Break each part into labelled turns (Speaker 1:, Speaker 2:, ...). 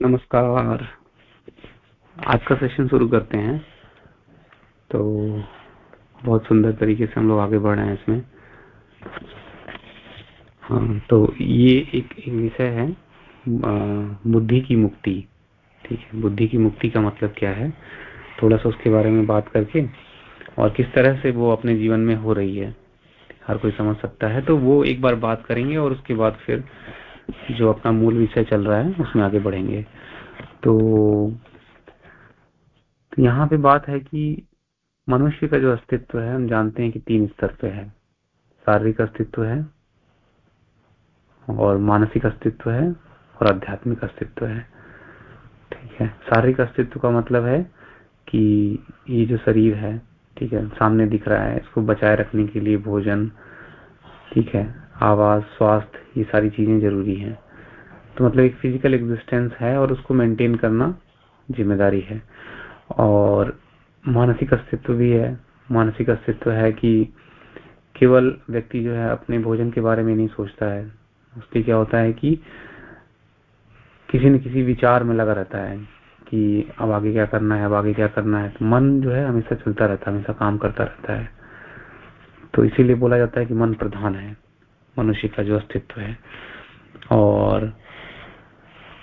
Speaker 1: नमस्कार। आज का सेशन शुरू करते हैं। तो बहुत सुंदर तरीके से हम लोग आगे बढ़ रहे हैं इसमें। हाँ तो ये एक, एक विषय है बुद्धि की मुक्ति। ठीक है बुद्धि की मुक्ति का मतलब क्या है? थोड़ा सा उसके बारे में बात करके और किस तरह से वो अपने जीवन में हो रही है हर कोई समझ सकता है। तो वो एक बार बात करेंगे और उसके बाद फिर जो अपना मूल विषय चल रहा है उसमें आगे बढ़ेंगे। तो, यहाँ पे बात है कि मनुष्य का जो अस्तित्व है हम जानते हैं कि तीन स्तर पे है। शारीरिक अस्तित्व है और मानसिक अस्तित्व है और आध्यात्मिक अस्तित्व है। ठीक है? शारीरिक अस्तित्व का मतलब है कि ये जो शरीर है ठीक है सामने दिख रहा है इसको बचाए रखने के लिए भोजन ठीक है? आवाज़, स्वास्थ्य, ये सारी चीज़ें ज़रूरी हैं। तो मतलब एक फ़िज़िकल एग्जिस्टेंस है और उसको मेंटेन करना ज़िम्मेदारी है। और मानसिक अस्तित्व भी है। मानसिक अस्तित्व है कि केवल व्यक्ति जो है अपने भोजन के बारे में नहीं सोचता है। उसके क्या होता है कि किसी न किसी विचार में लगा रहता है कि अब आगे क्या करना है, अब आगे क्या करना है। तो मन जो है हमेशा चलता रहता है, हमेशा काम करता रहता है। तो इसीलिए बोला जाता है कि मन प्रधान है। मनुष्य का जो अस्तित्व है। और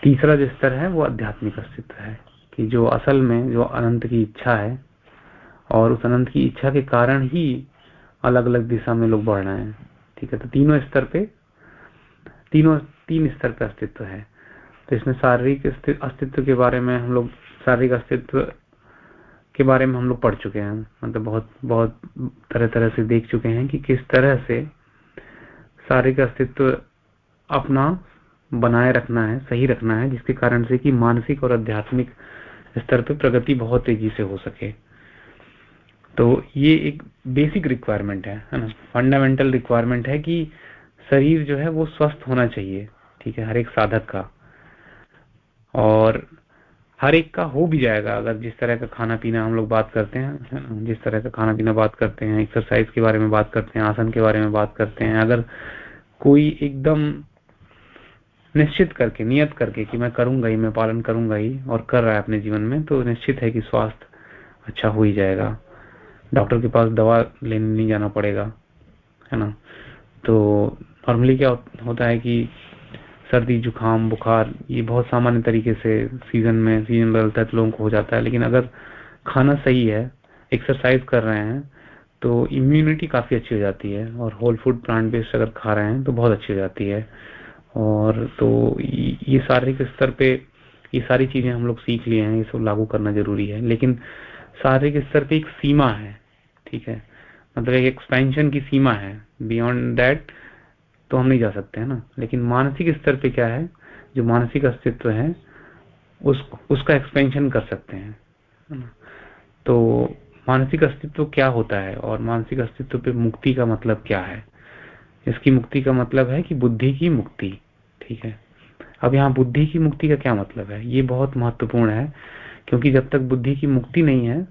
Speaker 1: तीसरा जो स्तर है, वो आध्यात्मिक अस्तित्व है कि जो असल में जो अनंत की इच्छा है, और उस अनंत की इच्छा के कारण ही अलग अलग दिशा में लोग बढ़ रहे हैं। ठीक है तो तीनों स्तर पे, तीनों, तीन स्तर पे अस्तित्व है। तो इसमें शारीरिक अस्तित्व के बारे में हम लोग, शारीरिक अस्तित्व के बारे में हम लोग पढ़ चुके हैं। मतलब बहुत बहुत तरह तरह से देख चुके हैं कि किस तरह से शारीरिक अस्तित्व अपना बनाए रखना है, सही रखना है, जिसके कारण से कि मानसिक और आध्यात्मिक स्तर पर प्रगति बहुत तेज़ी से हो सके। तो ये एक बेसिक रिक्वायरमेंट है है ना? फंडामेंटल रिक्वायरमेंट है कि शरीर जो है वो स्वस्थ होना चाहिए, ठीक है, हर एक साधक का। और हर एक का हो भी जाएगा, अगर जिस तरह का खाना पीना हम लोग बात करते हैं जिस तरह का खाना पीना बात करते हैं एक्सरसाइज के बारे में बात करते हैं, आसन के बारे में बात करते हैं, अगर कोई एकदम निश्चित करके, नियत करके कि मैं करूँगा ही, मैं पालन करूँगा ही और कर रहा है अपने जीवन में तो निश्चित है कि स्वास्थ्य अच्छा हो ही जाएगा। डॉक्टर के पास दवा लेने नहीं जाना पड़ेगा, है ना? तो नॉर्मली क्या होता है कि सर्दी, जुकाम, बुखार, ये बहुत सामान्य तरीके से सीज़न में, सीज़न बदलता है तो लोगों को हो जाता है, लेकिन अगर खाना सही है एक्सरसाइज कर रहे हैं तो इम्यूनिटी काफ़ी अच्छी हो जाती है और होल फ़ूड प्लांट बेस्ड अगर खा रहे हैं तो बहुत अच्छी हो जाती है। और तो ये शारीरिक स्तर पे ये सारी चीज़ें हम लोग सीख लिए हैं, ये सब लागू करना ज़रूरी है। लेकिन शारीरिक स्तर पे एक सीमा है, ठीक है? मतलब एक एक्सपेंशन की सीमा है। बियॉन्ड दैट तो हम नहीं जा सकते, हैं ना? लेकिन मानसिक स्तर पे क्या है? जो मानसिक अस्तित्व है, उस, उसका एक्सपेंशन कर सकते हैं तो मानसिक अस्तित्व क्या होता है और मानसिक अस्तित्व पे मुक्ति का मतलब क्या है? इसकी मुक्ति का मतलब है कि बुद्धि की मुक्ति ठीक है? अब यहाँ बुद्धि की मुक्ति का क्या मतलब है? ये बहुत महत्वपूर्ण है क्योंकि जब तक बुद्धि की मुक्ति नहीं है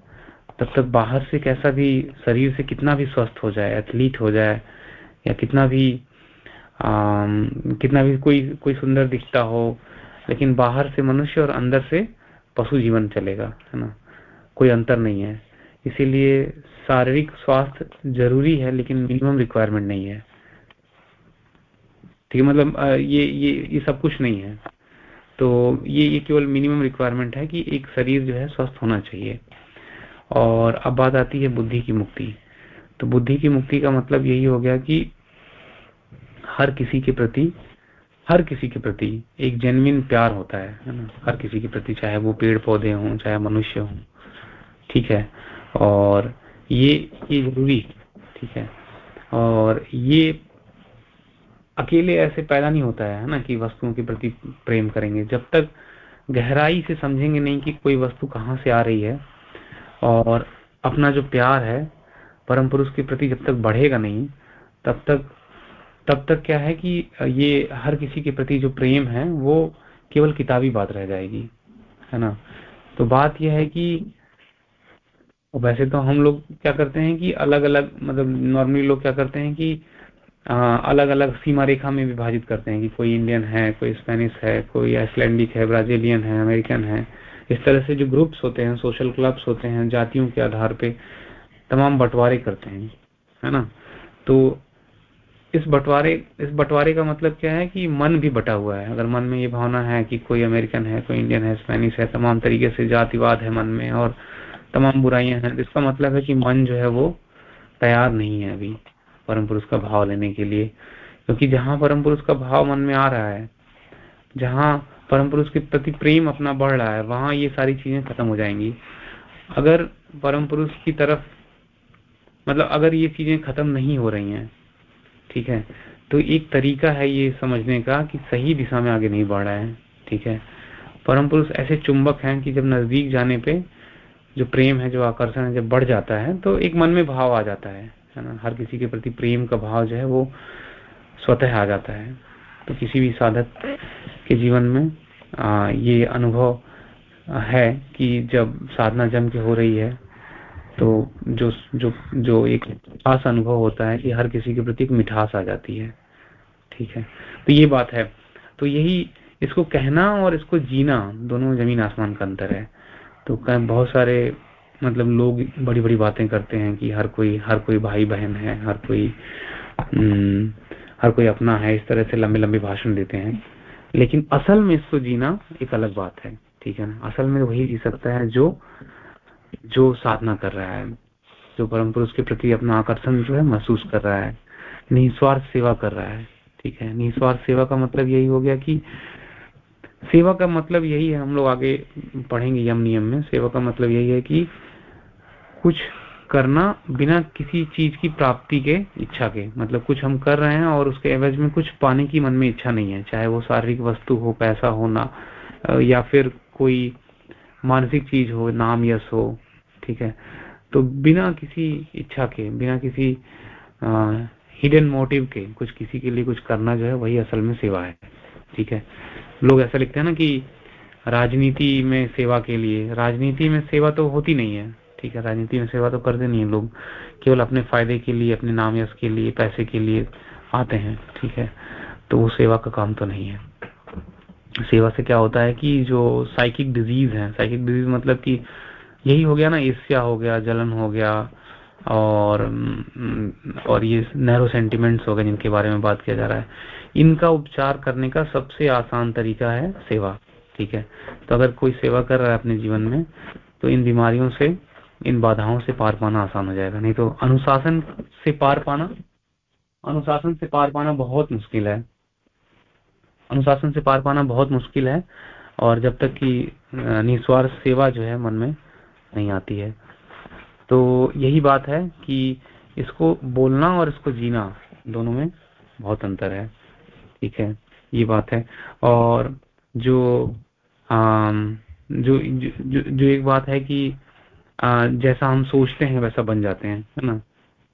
Speaker 1: तब तक बाहर से कैसा भी शरीर से कितना भी स्वस्थ हो जाए एथलीट हो जाए या कितना भी आ, कितना भी कोई कोई सुंदर दिखता हो लेकिन बाहर से मनुष्य और अंदर से पशु जीवन चलेगा है ना? कोई अंतर नहीं है। इसीलिए शारीरिक स्वास्थ्य ज़रूरी है, लेकिन मिनिमम रिक्वायरमेंट नहीं है। ठीक है मतलब ये ये ये सब कुछ नहीं है। तो ये ये केवल मिनिमम रिक्वायरमेंट है कि एक शरीर जो है स्वस्थ होना चाहिए। और अब बात आती है बुद्धि की मुक्ति। तो बुद्धि की मुक्ति का मतलब यही हो गया कि हर किसी के प्रति, हर किसी के प्रति एक जेनविन प्यार होता है ना? हर किसी के प्रति, चाहे वो पेड़ पौधे हों, चाहे मनुष्य हों। ठीक है? और ये ये ज़रूरी, ठीक है? और ये अकेले ऐसे पैदा नहीं होता है ना, कि वस्तुओं के प्रति प्रेम करेंगे। जब तक गहराई से समझेंगे नहीं कि कोई वस्तु कहाँ से आ रही है, और अपना जो प्यार है, परम पुरुष के प्रति जब तक बढ़ेगा नहीं, तब तक तब तक क्या है कि ये हर किसी के प्रति जो प्रेम है, वो केवल किताबी बात रह जाएगी, है ना? तो बात यह है कि वैसे तो हम लोग क्या करते हैं कि अलग अलग मतलब नॉर्मली लोग क्या करते हैं कि आ, अलग अलग सीमा रेखा में विभाजित करते हैं कि कोई इंडियन है कोई स्पेनिश है कोई आइसलैंडिक है ब्राजीलियन है अमेरिकन है। इस तरह से जो ग्रुप्स होते हैं सोशल क्लब्स होते हैं जातियों के आधार पे तमाम बंटवारे करते हैं है ना? तो इस बंटवारे इस बंटवारे का मतलब क्या है कि मन भी बटा हुआ है। अगर मन में ये भावना है कि कोई अमेरिकन है कोई इंडियन है स्पेनिश है तमाम तरीके से जातिवाद है मन में और तमाम बुराइयाँ हैं। इसका मतलब है कि मन जो है वो तैयार नहीं है अभी परम पुरुष का भाव लेने के लिए। क्योंकि जहाँ परम पुरुष का भाव मन में आ रहा है, जहाँ परम पुरुष के प्रति प्रेम अपना बढ़ रहा है, वहाँ ये सारी चीज़ें खत्म हो जाएँगी। अगर परम पुरुष की तरफ़ मतलब अगर ये चीज़ें खत्म नहीं हो रही हैं, ठीक है तो एक तरीका है ये समझने का कि सही दिशा में आगे नहीं बढ़ रहा है, ठीक है। परम पुरुष ऐसे चुंबक हैं कि जब नज़दीक जाने पे जो प्रेम है जो आकर्षण है जब बढ़ जाता है तो एक मन में भाव आ जाता है है ना? हर किसी के प्रति प्रेम का भाव जो है वो स्वतः आ जाता है। तो किसी भी साधक के जीवन में आ, ये अनुभव है कि जब साधना जम के हो रही है तो जो जो जो एक खास अनुभव होता है कि हर किसी के प्रति एक मिठास आ जाती है। ठीक है? तो ये बात है। तो यही इसको कहना और इसको जीना दोनों ज़मीन आसमान का अंतर है। तो बहुत सारे मतलब लोग बड़ी बड़ी बातें करते हैं कि हर कोई हर कोई भाई बहन है हर कोई हम्म, हर कोई अपना है इस तरह से लंबे लंबे भाषण देते हैं। लेकिन असल में इसको जीना एक अलग बात है ठीक है ना? असल में वही जी सकता है जो जो साधना कर रहा है जो परम पुरुष के प्रति अपना आकर्षण जो है महसूस कर रहा है निस्वार्थ सेवा कर रहा है ठीक है? निस्वार्थ सेवा का मतलब यही हो गया कि सेवा का मतलब यही है, हम लोग आगे पढ़ेंगे यम नियम में। सेवा का मतलब यही है कि कुछ करना बिना किसी चीज़ की प्राप्ति के, इच्छा के। मतलब कुछ हम कर रहे हैं और उसके एवज में कुछ पाने की मन में इच्छा नहीं है, चाहे वो शारीरिक वस्तु हो, पैसा होना या फिर कोई मानसिक चीज़ हो, नाम, यश हो, ठीक है। तो बिना किसी इच्छा के, बिना किसी हिडन मोटिव के, कुछ किसी के लिए कुछ करना जो है, वही असल में सेवा है, ठीक है। लोग ऐसा लिखते हैं ना कि राजनीति में सेवा के लिए, राजनीति में सेवा तो होती नहीं है, ठीक है, राजनीति में सेवा तो करते नहीं है लोग, केवल अपने फ़ायदे के लिए, अपने नाम यश के लिए, पैसे के लिए आते हैं, ठीक है तो वो सेवा का काम तो नहीं है। सेवा से क्या होता है कि जो साइकिक डिज़ीज़ है साइकिक डिज़ीज़ मतलब कि यही हो गया ना ईर्ष्या हो गया, जलन हो गया, और और ये नैरो सेंटिमेंट्स हो गए जिनके बारे में बात किया जा रहा है। इनका उपचार करने का सबसे आसान तरीका है सेवा, ठीक है? तो अगर कोई सेवा कर रहा है अपने जीवन में तो इन बीमारियों से, इन बाधाओं से पार पाना आसान हो जाएगा। नहीं तो अनुशासन से पार पाना, अनुशासन से पार पाना बहुत मुश्किल है। अनुशासन से पार पाना बहुत मुश्किल है, और जब तक कि निस्वार्थ सेवा जो है मन में नहीं आती है। तो यही बात है कि इसको बोलना और इसको जीना दोनों में बहुत अंतर है। ठीक है ये बात है। और जो आ, जो, जो जो जो एक बात है कि आ, जैसा हम सोचते हैं वैसा बन जाते हैं है ना?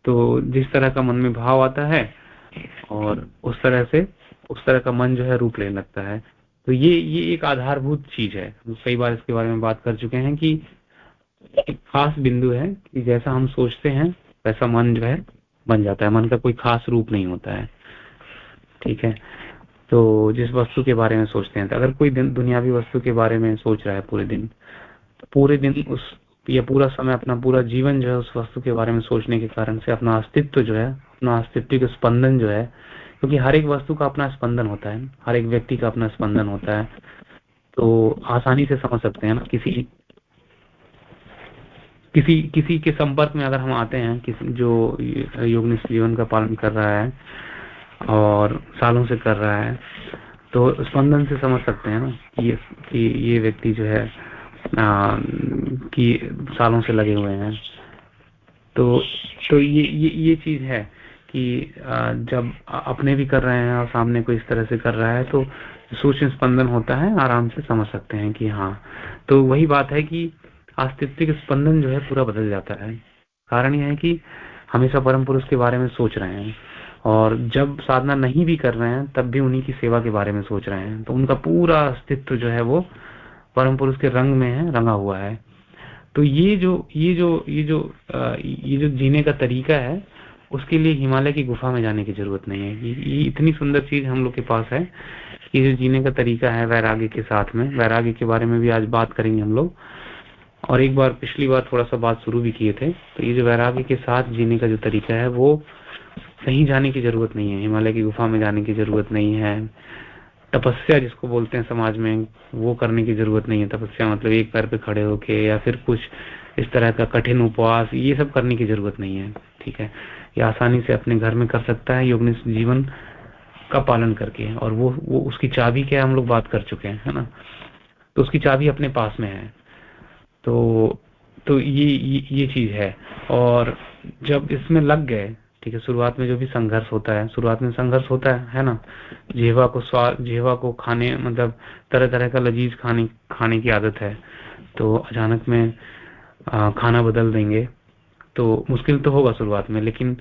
Speaker 1: तो जिस तरह का मन में भाव आता है और उस तरह से उस तरह का मन जो है रूप लेने लगता है। तो ये ये एक आधारभूत चीज़ है। कई बार इसके बारे में बात कर चुके हैं कि एक खास बिंदु है कि जैसा हम सोचते हैं वैसा मन जो है बन जाता है। मन का कोई खास रूप नहीं होता है। ठीक है। तो जिस वस्तु के बारे में सोचते हैं तो अगर कोई दिन दुनियावी वस्तु के बारे में सोच रहा है पूरे दिन तो पूरे दिन उस, या पूरा समय अपना, पूरा जीवन जो है उस वस्तु के बारे में सोचने के कारण से अपना अस्तित्व जो है, अपना अस्तित्व का स्पंदन जो है, क्योंकि हर एक वस्तु का अपना स्पंदन होता है, हर एक व्यक्ति का अपना स्पंदन होता है तो आसानी से समझ सकते हैं ना, किसी किसी किसी के संपर्क में अगर हम आते हैं, किसी जो योग जीवन का पालन कर रहा है और सालों से कर रहा है। तो स्पंदन से समझ सकते हैं ना कि ये कि ये व्यक्ति जो है आ, कि सालों से लगे हुए हैं। तो तो ये ये ये चीज़ है कि आ, जब अपने भी कर रहे हैं और सामने को इस तरह से कर रहा है तो सूक्ष्म स्पंदन होता है आराम से समझ सकते हैं कि हाँ। तो वही बात है कि अस्तित्व स्पंदन जो है पूरा बदल जाता है। कारण यह है कि हमेशा परम पुरुष के बारे में सोच रहे हैं। और जब साधना नहीं भी कर रहे हैं, तब भी उन्हीं की सेवा के बारे में सोच रहे हैं। तो उनका पूरा अस्तित्व जो है वो परम पुरुष के रंग में है, रंगा हुआ है। तो ये जो ये जो ये जो ये जो जीने का तरीका है, उसके लिए हिमालय की गुफा में जाने की ज़रूरत नहीं है। ये इतनी सुंदर चीज़ हम लोग के पास है कि जो जीने का तरीका है वैराग्य के साथ में, वैराग्य के बारे में भी आज बात करेंगे हम लोग। और एक बार पिछली बार थोड़ा सा बात शुरू भी किए थे तो ये जो वैराग्य के साथ जीने का जो तरीका है, वो कहीं जाने की ज़रूरत नहीं है। हिमालय की गुफा में जाने की ज़रूरत नहीं है। तपस्या जिसको बोलते हैं समाज में वो करने की ज़रूरत नहीं है। तपस्या मतलब एक पैर पे खड़े होके या फिर कुछ इस तरह का कठिन उपवास ये सब करने की ज़रूरत नहीं है। ठीक है? ये आसानी से अपने घर में कर सकता है। योग जीवन का पालन करके और वो वो उसकी चाबी क्या हम लोग बात कर चुके हैं है ना? तो उसकी चाबी अपने पास में है। तो तो ये ये, ये चीज़ है। और जब इसमें लग गए ठीक है शुरुआत में जो भी संघर्ष होता है शुरुआत में संघर्ष होता है है ना? जेवा को स्वाद जेवा को खाने मतलब तरह तरह का लजीज खाने खाने की आदत है तो अचानक में आ, खाना बदल देंगे तो मुश्किल तो होगा शुरुआत में लेकिन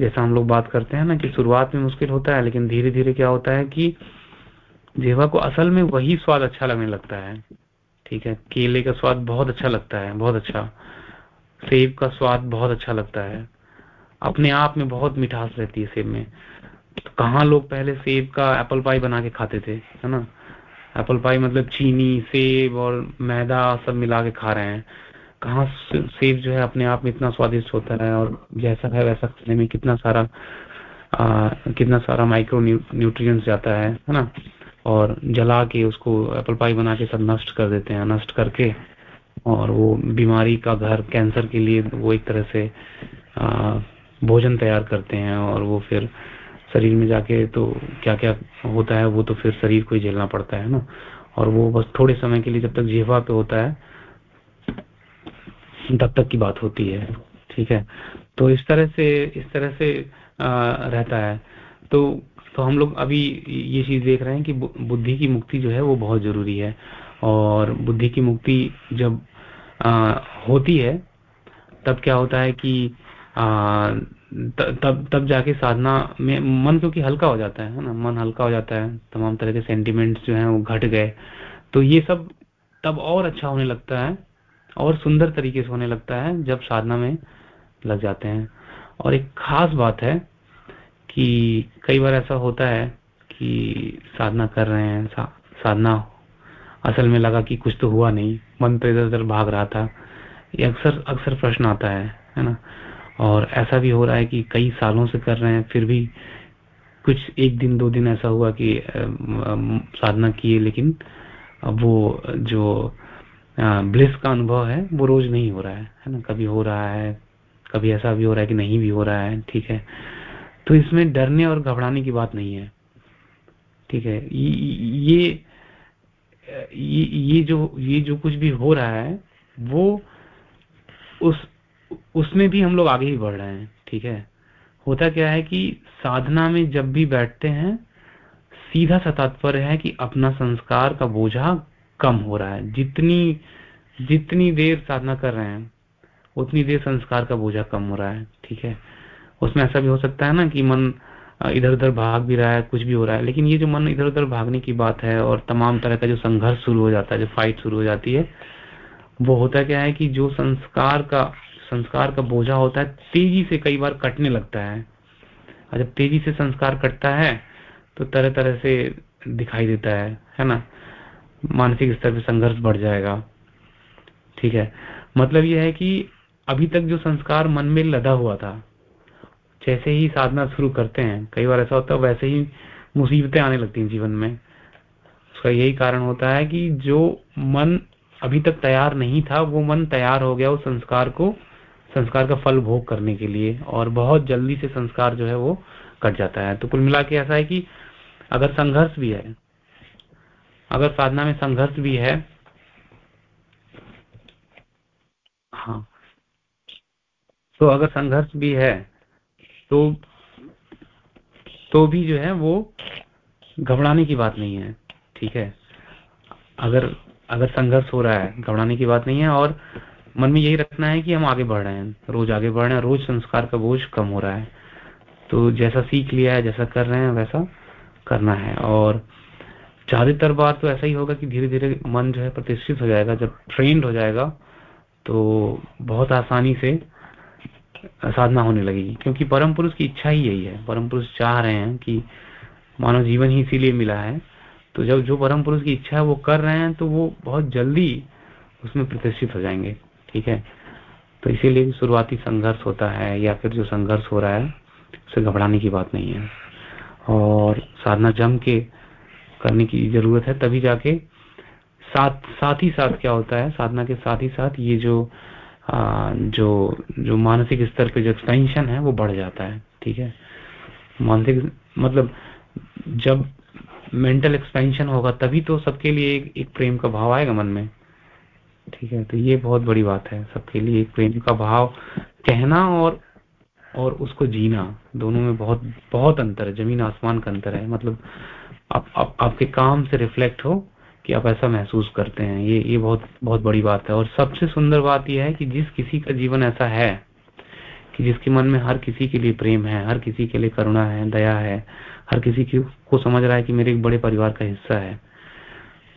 Speaker 1: जैसा हम लोग बात करते हैं ना कि शुरुआत में मुश्किल होता है लेकिन धीरे धीरे क्या होता है कि जेवा को असल में वही स्वाद अच्छा लगने लगता है ठीक है? केले का स्वाद बहुत अच्छा लगता है बहुत अच्छा। सेब का स्वाद बहुत अच्छा लगता है। अपने आप में बहुत मिठास रहती है सेब में। तो कहाँ लोग पहले सेब का एप्पल पाई बना के खाते थे है ना? एप्पल पाई मतलब चीनी सेब और मैदा सब मिला के खा रहे हैं। कहाँ सेब जो है अपने आप में इतना स्वादिष्ट होता है और जैसा है वैसा खाने में कितना सारा आ, कितना सारा माइक्रो न्यूट्रिएंट्स जाता है है ना? और जला के उसको एप्पल पाई बना के सब नष्ट कर देते हैं नष्ट करके। और वो बीमारी का घर कैंसर के लिए वो एक तरह से आ, भोजन तैयार करते हैं और वो फिर शरीर में जाके तो क्या क्या होता है वो तो फिर शरीर को ही झेलना पड़ता है ना? और वो बस थोड़े समय के लिए जब तक जीवा पे होता है तब तक की बात होती है ठीक है? तो इस तरह से इस तरह से आ, रहता है। तो तो हम लोग अभी ये चीज़ देख रहे हैं कि बुद्धि की मुक्ति जो है वो बहुत ज़रूरी है। और बुद्धि की मुक्ति जब आ, होती है तब क्या होता है कि तब तब जाके साधना में मन क्योंकि हल्का हो जाता है ना? मन हल्का हो जाता है तमाम तरह के सेंटिमेंट्स जो हैं वो घट गए। तो ये सब तब और अच्छा होने लगता है और सुंदर तरीके से होने लगता है जब साधना में लग जाते हैं। और एक खास बात है कि कई बार ऐसा होता है कि साधना कर रहे हैं सा, साधना असल में लगा कि कुछ तो हुआ नहीं मन तो इधर उधर भाग रहा था। ये अक्सर अक्सर प्रश्न आता है है ना? और ऐसा भी हो रहा है कि कई सालों से कर रहे हैं, फिर भी कुछ एक दिन, दो दिन ऐसा हुआ कि साधना किए लेकिन वो जो ब्लिस का अनुभव है, वो रोज नहीं हो रहा है है ना? कभी हो रहा है, कभी ऐसा भी हो रहा है कि नहीं भी हो रहा है, ठीक है? तो इसमें डरने और घबराने की बात नहीं है, ठीक है? ये ये ये जो ये जो कुछ भी हो रहा है, वो उस उसमें भी हम लोग आगे ही बढ़ रहे हैं, ठीक है? होता क्या है कि साधना में जब भी बैठते हैं, सीधा सा तात्पर्य है कि अपना संस्कार का बोझा कम हो रहा है। जितनी जितनी देर साधना कर रहे हैं, उतनी देर संस्कार का बोझा कम हो रहा है, ठीक है? उसमें ऐसा भी हो सकता है ना कि मन इधर उधर भाग भी रहा है, कुछ भी हो रहा है, लेकिन ये जो मन इधर उधर भागने की बात है और तमाम तरह का जो संघर्ष शुरू हो जाता है, जो फाइट शुरू हो जाती है, वो होता क्या है कि जो संस्कार का संस्कार का बोझा होता है, तेज़ी से कई बार कटने लगता है। और जब तेज़ी से संस्कार कटता है तो तरह तरह से दिखाई देता है है ना? मानसिक स्तर पर संघर्ष बढ़ जाएगा। ठीक है? मतलब यह है कि अभी तक जो संस्कार मन में लदा हुआ था, जैसे ही साधना शुरू करते हैं, कई बार ऐसा होता है, वैसे ही मुसीबतें आने लगती हैं जीवन में। उसका यही कारण होता है कि जो मन अभी तक तैयार नहीं था, वो मन तैयार हो गया उस संस्कार को संस्कार का फल भोग करने के लिए और बहुत जल्दी से संस्कार जो है वो कट जाता है। तो कुल मिला के ऐसा है कि अगर संघर्ष भी है, अगर साधना में संघर्ष भी है हाँ तो अगर संघर्ष भी है तो तो भी जो है वो घबराने की बात नहीं है, ठीक है? अगर अगर संघर्ष हो रहा है, घबराने की बात नहीं है और मन में यही रखना है कि हम आगे बढ़ रहे हैं, रोज आगे बढ़ रहे हैं, रोज संस्कार का बोझ कम हो रहा है। तो जैसा सीख लिया है, जैसा कर रहे हैं, वैसा करना है। और ज़्यादातर बार तो ऐसा ही होगा कि धीरे धीरे मन जो है प्रतिष्ठित हो जाएगा। जब ट्रेंड हो जाएगा तो बहुत आसानी से साधना होने लगेगी। क्योंकि परम पुरुष की इच्छा ही यही है। परम पुरुष चाह रहे हैं कि मानव जीवन ही इसीलिए मिला है। तो जब जो परम पुरुष की इच्छा है, वो कर रहे हैं तो वो बहुत जल्दी उसमें प्रतिष्ठित हो जाएँगे। ठीक है? तो इसीलिए शुरुआती संघर्ष होता है या फिर जो संघर्ष हो रहा है उसे घबराने की बात नहीं है। और साधना जम के करने की ज़रूरत है तभी जाके साथ साथ ही साथ क्या होता है? साधना के साथ ही साथ ये जो आ, जो जो मानसिक स्तर पे जो एक्सपेंशन है वो बढ़ जाता है। ठीक है? मानसिक मतलब जब मेंटल एक्सपेंशन होगा तभी तो सबके लिए एक, एक प्रेम का भाव आएगा मन में। ठीक है तो ये बहुत बड़ी बात है सबके लिए प्रेम का भाव कहना और और उसको जीना दोनों में बहुत बहुत अंतर है ज़मीन आसमान का अंतर है। मतलब आप, आप आपके काम से रिफ्लेक्ट हो कि आप ऐसा महसूस करते हैं ये ये बहुत बहुत बड़ी बात है। और सबसे सुंदर बात यह है कि जिस किसी का जीवन ऐसा है कि जिसके मन में हर किसी के लिए प्रेम है हर किसी के लिए करुणा है दया है हर किसी की को समझ रहा है कि मेरे एक बड़े परिवार का हिस्सा है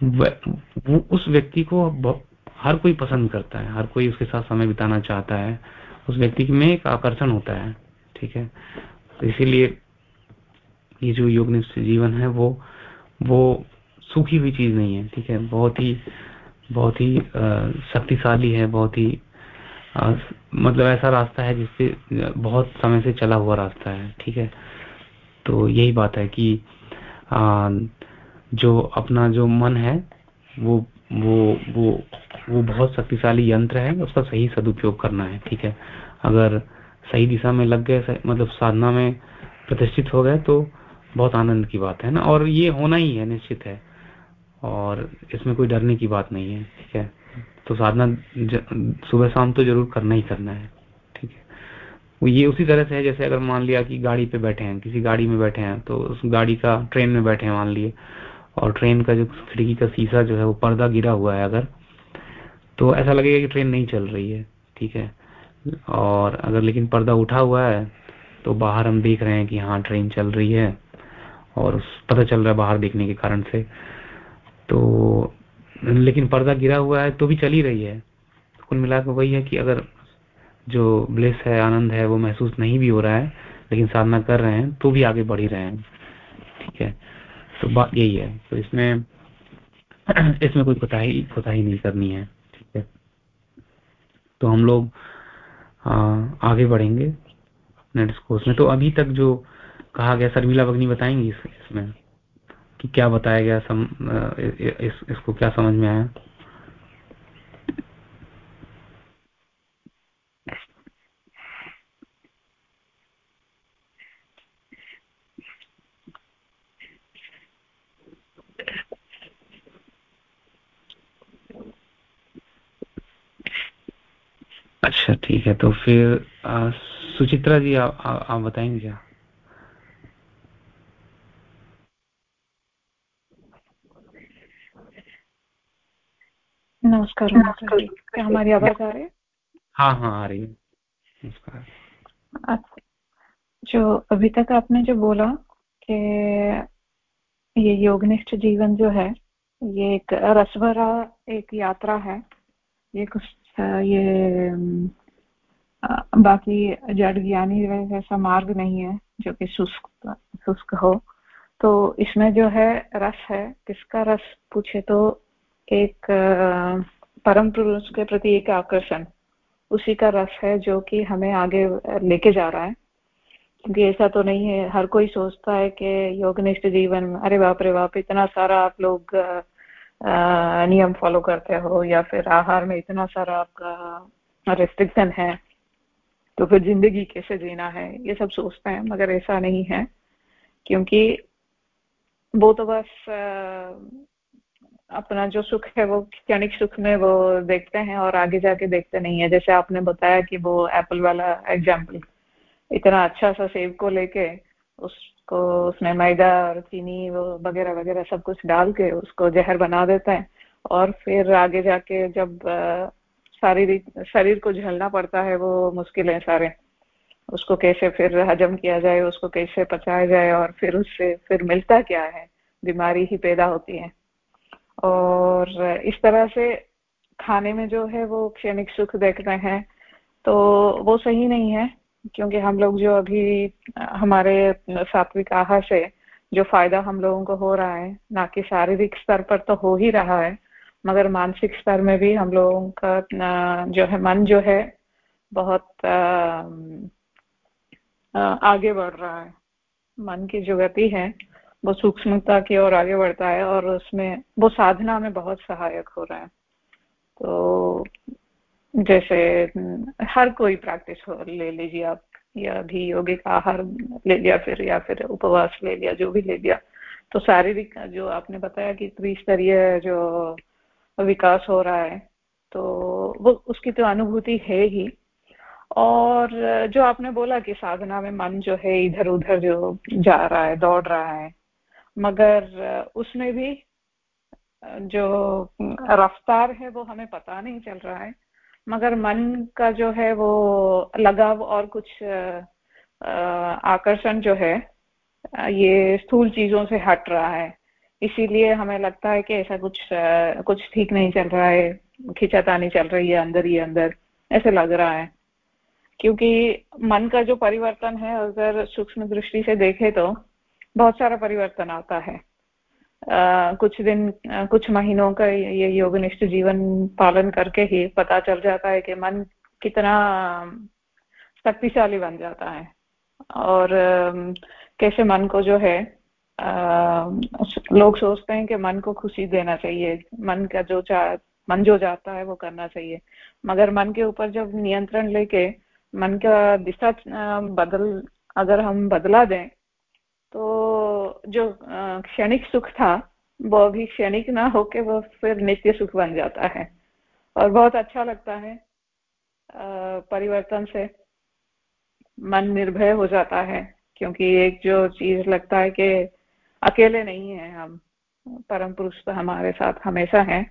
Speaker 1: वो उस व्यक्ति को हर कोई पसंद करता है हर कोई उसके साथ समय बिताना चाहता है उस व्यक्ति में एक आकर्षण होता है ठीक है? तो इसीलिए ये जो योग जीवन है वो वो सूखी हुई चीज़ नहीं है ठीक है? बहुत ही बहुत ही शक्तिशाली है बहुत ही आ, मतलब ऐसा रास्ता है जिससे बहुत समय से चला हुआ रास्ता है ठीक है? तो यही बात है कि आ, जो अपना जो मन है वो वो वो वो बहुत शक्तिशाली यंत्र है, उसका सही सदुपयोग करना है, ठीक है? अगर सही दिशा में लग गए मतलब साधना में प्रतिष्ठित हो गए तो बहुत आनंद की बात है ना? और ये होना ही है, निश्चित है। और इसमें कोई डरने की बात नहीं है, ठीक है? तो साधना सुबह शाम तो ज़रूर करना ही करना है, ठीक है? ये उसी तरह से है, जैसे अगर मान लिया कि गाड़ी पे बैठे हैं, किसी गाड़ी में बैठे हैं तो उस गाड़ी का ट्रेन में बैठे हैं, मान लिए। और ट्रेन का जो खिड़की का शीशा जो है वो पर्दा गिरा हुआ है अगर तो ऐसा लगेगा कि ट्रेन नहीं चल रही है, ठीक है? और अगर लेकिन पर्दा उठा हुआ है तो बाहर हम देख रहे हैं कि हाँ ट्रेन चल रही है, और पता चल रहा है बाहर देखने के कारण से। तो लेकिन पर्दा गिरा हुआ है तो भी चल रही है। कुल मिलाकर वही है कि अगर जो ब्लेस है, आनंद है, वो महसूस नहीं भी हो रहा है, लेकिन साधना कर रहे हैं तो भी आगे बढ़ ही रहे हैं, ठीक है? तो बात यही है। तो इसमें इसमें कोई कोताही कोताही नहीं करनी है ठीक है? तो हम लोग आगे बढ़ेंगे अपने डिस्कोर्स में। तो अभी तक जो कहा गया शर्मिला बग्नी बताएँगी इस, इसमें कि क्या बताया गया सम, इस, इसको क्या समझ में आया? अच्छा ठीक है तो फिर आ, सुचित्रा जी आप बताएँगे क्या?
Speaker 2: नमस्कार नमस्कार क्या हमारी आवाज़ आ रही है?
Speaker 1: हाँ हाँ आ रही है। नमस्कार।
Speaker 2: अच्छा। जो अभी तक आपने जो बोला कि ये योगनिष्ठ जीवन जो है ये एक रसभरा एक यात्रा है ये कुछ ये बाकी जड़ ज्ञानी जैसा मार्ग नहीं है, जो कि शुष्क शुष्क हो। तो इसमें जो है, रस है। किसका रस पूछे तो एक परम पुरुष के प्रति एक आकर्षण। उसी का रस है जो कि हमें आगे लेके जा रहा है। क्योंकि ऐसा तो नहीं है। हर कोई सोचता है कि योगनिष्ठ जीवन, अरे बाप रे बाप, इतना सारा आप लोग नियम फॉलो करते हो या फिर आहार में इतना सारा आपका रेस्ट्रिक्शन है तो फिर ज़िंदगी कैसे जीना है, ये सब सोचते हैं, मगर ऐसा नहीं है, क्योंकि वो तो बस अपना जो सुख है वो, क्षणिक सुख में वो देखते हैं और आगे जाके देखते नहीं है। जैसे आपने बताया कि वो एप्पल वाला एग्ज़ाम्पल इतना अच्छा सा सेब को लेके उसको, उसमें मैदा और चीनी वो वगैरह वगैरह सब कुछ डाल के उसको जहर बना देते हैं। और फिर आगे जाके जब शारीरिक, शरीर को झेलना पड़ता है वो मुश्किल है सारे। उसको कैसे फिर हजम किया जाए, उसको कैसे पचाया जाए और फिर उससे फिर मिलता क्या है? बीमारी ही पैदा होती है। और इस तरह से खाने में जो है वो क्षणिक सुख देख रहे हैं। तो वो सही नहीं है। क्योंकि हम लोग जो अभी हमारे सात्विक आहार से जो फ़ायदा हम लोगों को हो रहा है, ना कि शारीरिक स्तर पर तो हो ही रहा है, मगर मानसिक स्तर में भी हम लोगों का जो है, मन जो है, बहुत आगे बढ़ रहा है। मन की जो गति है, वो सूक्ष्मता की ओर आगे बढ़ता है और उसमें, वो साधना में बहुत सहायक हो रहा है। तो जैसे, हर कोई प्रैक्टिस हो, ले लीजिए आप, या भी यौगिक आहार ले लिया, फिर या फिर उपवास ले लिया, जो भी ले लिया तो शारीरिक जो आपने बताया कि त्रिस्तरीय जो विकास हो रहा है तो वो, उसकी तो अनुभूति है ही। और जो आपने बोला कि साधना में मन जो है इधर उधर जो जा रहा है, दौड़ रहा है, मगर उसमें भी जो रफ्तार है, वो हमें पता नहीं चल रहा है। मगर मन का जो है वो लगाव और कुछ आकर्षण जो है ये स्थूल चीज़ों से हट रहा है। इसीलिए हमें लगता है कि ऐसा कुछ कुछ ठीक नहीं चल रहा है, खिंचातानी चल रही है अंदर ही अंदर, ऐसे लग रहा है। क्योंकि मन का जो परिवर्तन है, अगर सूक्ष्म दृष्टि से देखे तो बहुत सारा परिवर्तन आता है। कुछ दिन कुछ महीनों का ये योगनिष्ठ जीवन पालन करके ही पता चल जाता है कि मन कितना शक्तिशाली बन जाता है। और कैसे मन को जो है लोग सोचते हैं कि मन को खुशी देना चाहिए, मन का जो चाह मन जो जाता है वो करना चाहिए। मगर मन के ऊपर जब नियंत्रण लेके, मन का दिशा बदल, अगर हम बदला दें तो जो क्षणिक सुख था, वो अभी क्षणिक ना होके वो फिर नित्य सुख बन जाता है। और बहुत अच्छा लगता है परिवर्तन से मन निर्भय हो जाता है, क्योंकि एक जो चीज़ लगता है कि अकेले नहीं है हम, परम पुरुष तो हमारे साथ हमेशा है।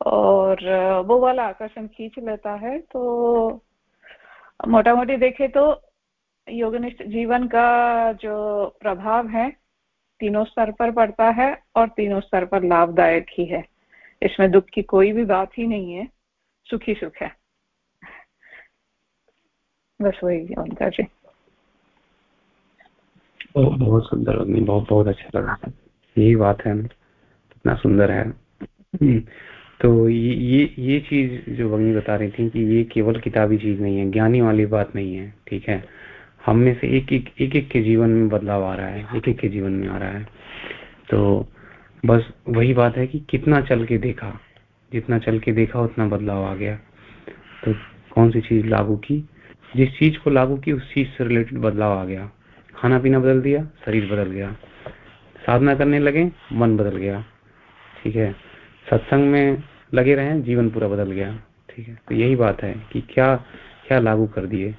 Speaker 2: और वो वाला आकर्षण खींच लेता है तो मोटा मोटी देखे तो योगनिष्ठ जीवन का जो प्रभाव है तीनों स्तर पर पड़ता है और तीनों स्तर पर लाभदायक ही है। इसमें दुख की कोई भी बात ही नहीं है सुखी सुख है। बस वही उनका जी
Speaker 1: बहुत सुंदर बहुत बहुत अच्छा लगा। यही बात है कितना सुंदर है। हम्म, तो ये ये ये चीज़ जो वही बता रही थी कि ये केवल किताबी चीज़ नहीं है ज्ञानी वाली बात नहीं है ठीक है? हम में से एक एक एक एक के जीवन में बदलाव आ रहा है, एक एक के जीवन में आ रहा है। तो बस वही बात है कि कितना चल के देखा, जितना चल के देखा उतना बदलाव आ गया। तो कौन सी चीज़ लागू की? जिस चीज़ को लागू की, उस चीज़ से रिलेटेड बदलाव आ गया। खाना पीना बदल दिया, शरीर बदल गया। साधना करने लगे, मन बदल गया। ठीक है? सत्संग में लगे रहे, जीवन पूरा बदल गया। ठीक है? तो यही बात है कि क्या क्या लागू कर दिए।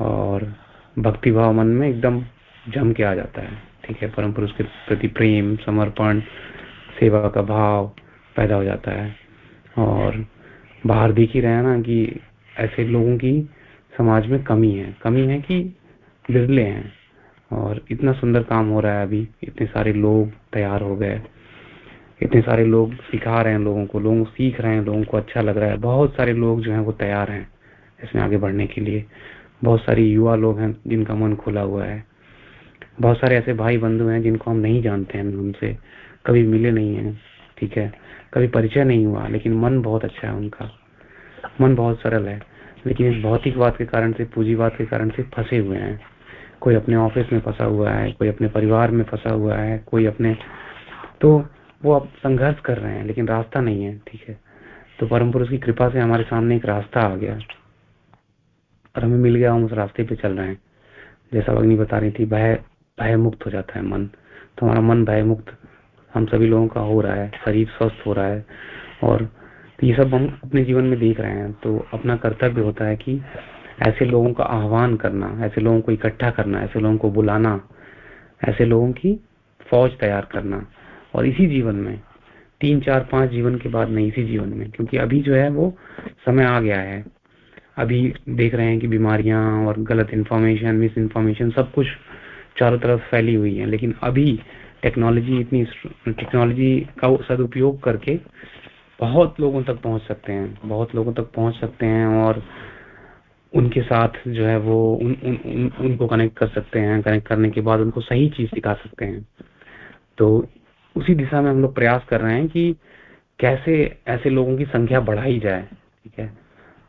Speaker 1: और भक्ति भाव मन में एकदम जम के आ जाता है। ठीक है, परम पुरुष के प्रति प्रेम, समर्पण, सेवा का भाव पैदा हो जाता है। और बाहर दिख ही रहे ना कि ऐसे लोगों की समाज में कमी है। कमी है कि बिरले हैं। और इतना सुंदर काम हो रहा है अभी। इतने सारे लोग तैयार हो गए। इतने सारे लोग सिखा रहे हैं लोगों को। लोग सीख रहे हैं, लोगों को अच्छा लग रहा है। बहुत सारे लोग जो हैं वो तैयार हैं इसमें आगे बढ़ने के लिए। बहुत सारे युवा लोग हैं जिनका मन खुला हुआ है। बहुत सारे ऐसे भाई बंधु हैं जिनको हम नहीं जानते हैं, उनसे कभी मिले नहीं है, ठीक है? कभी परिचय नहीं हुआ, लेकिन मन बहुत अच्छा है उनका। मन बहुत सरल है, लेकिन इस भौतिकवाद के कारण से पूंजीवाद के कारण से फंसे हुए हैं। कोई अपने ऑफ़िस में फंसा हुआ है, कोई अपने परिवार में फंसा हुआ है, कोई अपने तो वो अब संघर्ष कर रहे हैं, लेकिन रास्ता नहीं है, ठीक है? तो परम पुरुष की कृपा से हमारे सामने एक रास्ता आ गया। और हमें मिल गया, हम उस रास्ते पे चल रहे हैं। जैसा अग्नि बता रही थी, भय भय मुक्त हो जाता है मन। तो हमारा मन भय मुक्त हम सभी लोगों का हो रहा है, शरीर स्वस्थ हो रहा है। और ये सब हम अपने जीवन में देख रहे हैं तो अपना कर्तव्य होता है कि ऐसे लोगों का आह्वान करना, ऐसे लोगों को इकट्ठा करना, ऐसे लोगों को बुलाना, ऐसे लोगों की फौज तैयार करना। और इसी जीवन में, तीन, चार, पाँच जीवन के बाद नहीं, इसी जीवन में, क्योंकि अभी जो है वो समय आ गया है। अभी देख रहे हैं कि बीमारियाँ और गलत इन्फॉर्मेशन मिस इन्फॉर्मेशन सब कुछ चारों तरफ़ फैली हुई है। लेकिन अभी टेक्नोलॉजी इतनी टेक्नोलॉजी का सदुपयोग करके बहुत लोगों तक पहुँच सकते हैं बहुत लोगों तक पहुँच सकते हैं और उनके साथ जो है वो उन, उन, उन, उनको कनेक्ट कर सकते हैं कनेक्ट करने के बाद उनको सही चीज़ सिखा सकते हैं। तो उसी दिशा में हम लोग प्रयास कर रहे हैं कि कैसे ऐसे लोगों की संख्या बढ़ाई जाए ठीक है?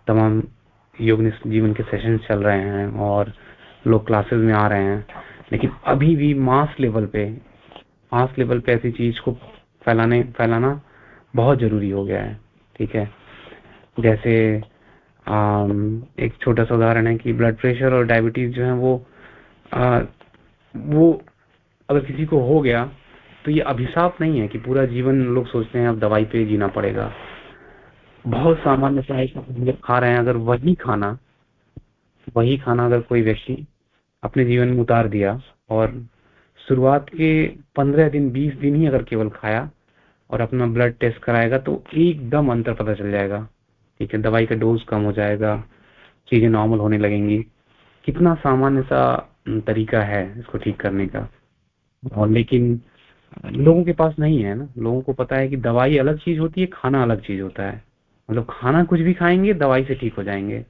Speaker 1: तमाम योग जीवन के सेशन चल रहे हैं और लोग क्लासेस में आ रहे हैं। लेकिन अभी भी मास लेवल पे मास लेवल पे ऐसी चीज़ को फैलाने फैलाना बहुत ज़रूरी हो गया है ठीक है? जैसे आम, एक छोटा सा उदाहरण है कि ब्लड प्रेशर और डायबिटीज़ जो है वो आ, वो अगर किसी को हो गया तो ये अभिशाप नहीं है कि पूरा जीवन लोग सोचते हैं अब दवाई पे जीना पड़ेगा। बहुत सामान्य सा है खा रहे हैं, अगर वही खाना वही खाना अगर कोई व्यक्ति अपने जीवन में उतार दिया और शुरुआत के पंद्रह दिन, बीस दिन ही अगर केवल खाया और अपना ब्लड टेस्ट कराएगा तो एकदम अंतर पता चल जाएगा। ठीक है, दवाई का डोज कम हो जाएगा, चीज़ें नॉर्मल होने लगेंगी। कितना सामान्य सा तरीका है इसको ठीक करने का। और लेकिन, लोगों के पास नहीं है ना। लोगों को पता है कि दवाई अलग चीज़ होती है, खाना अलग चीज़ होता है। मतलब खाना कुछ भी खाएँगे, दवाई से ठीक हो जाएँगे।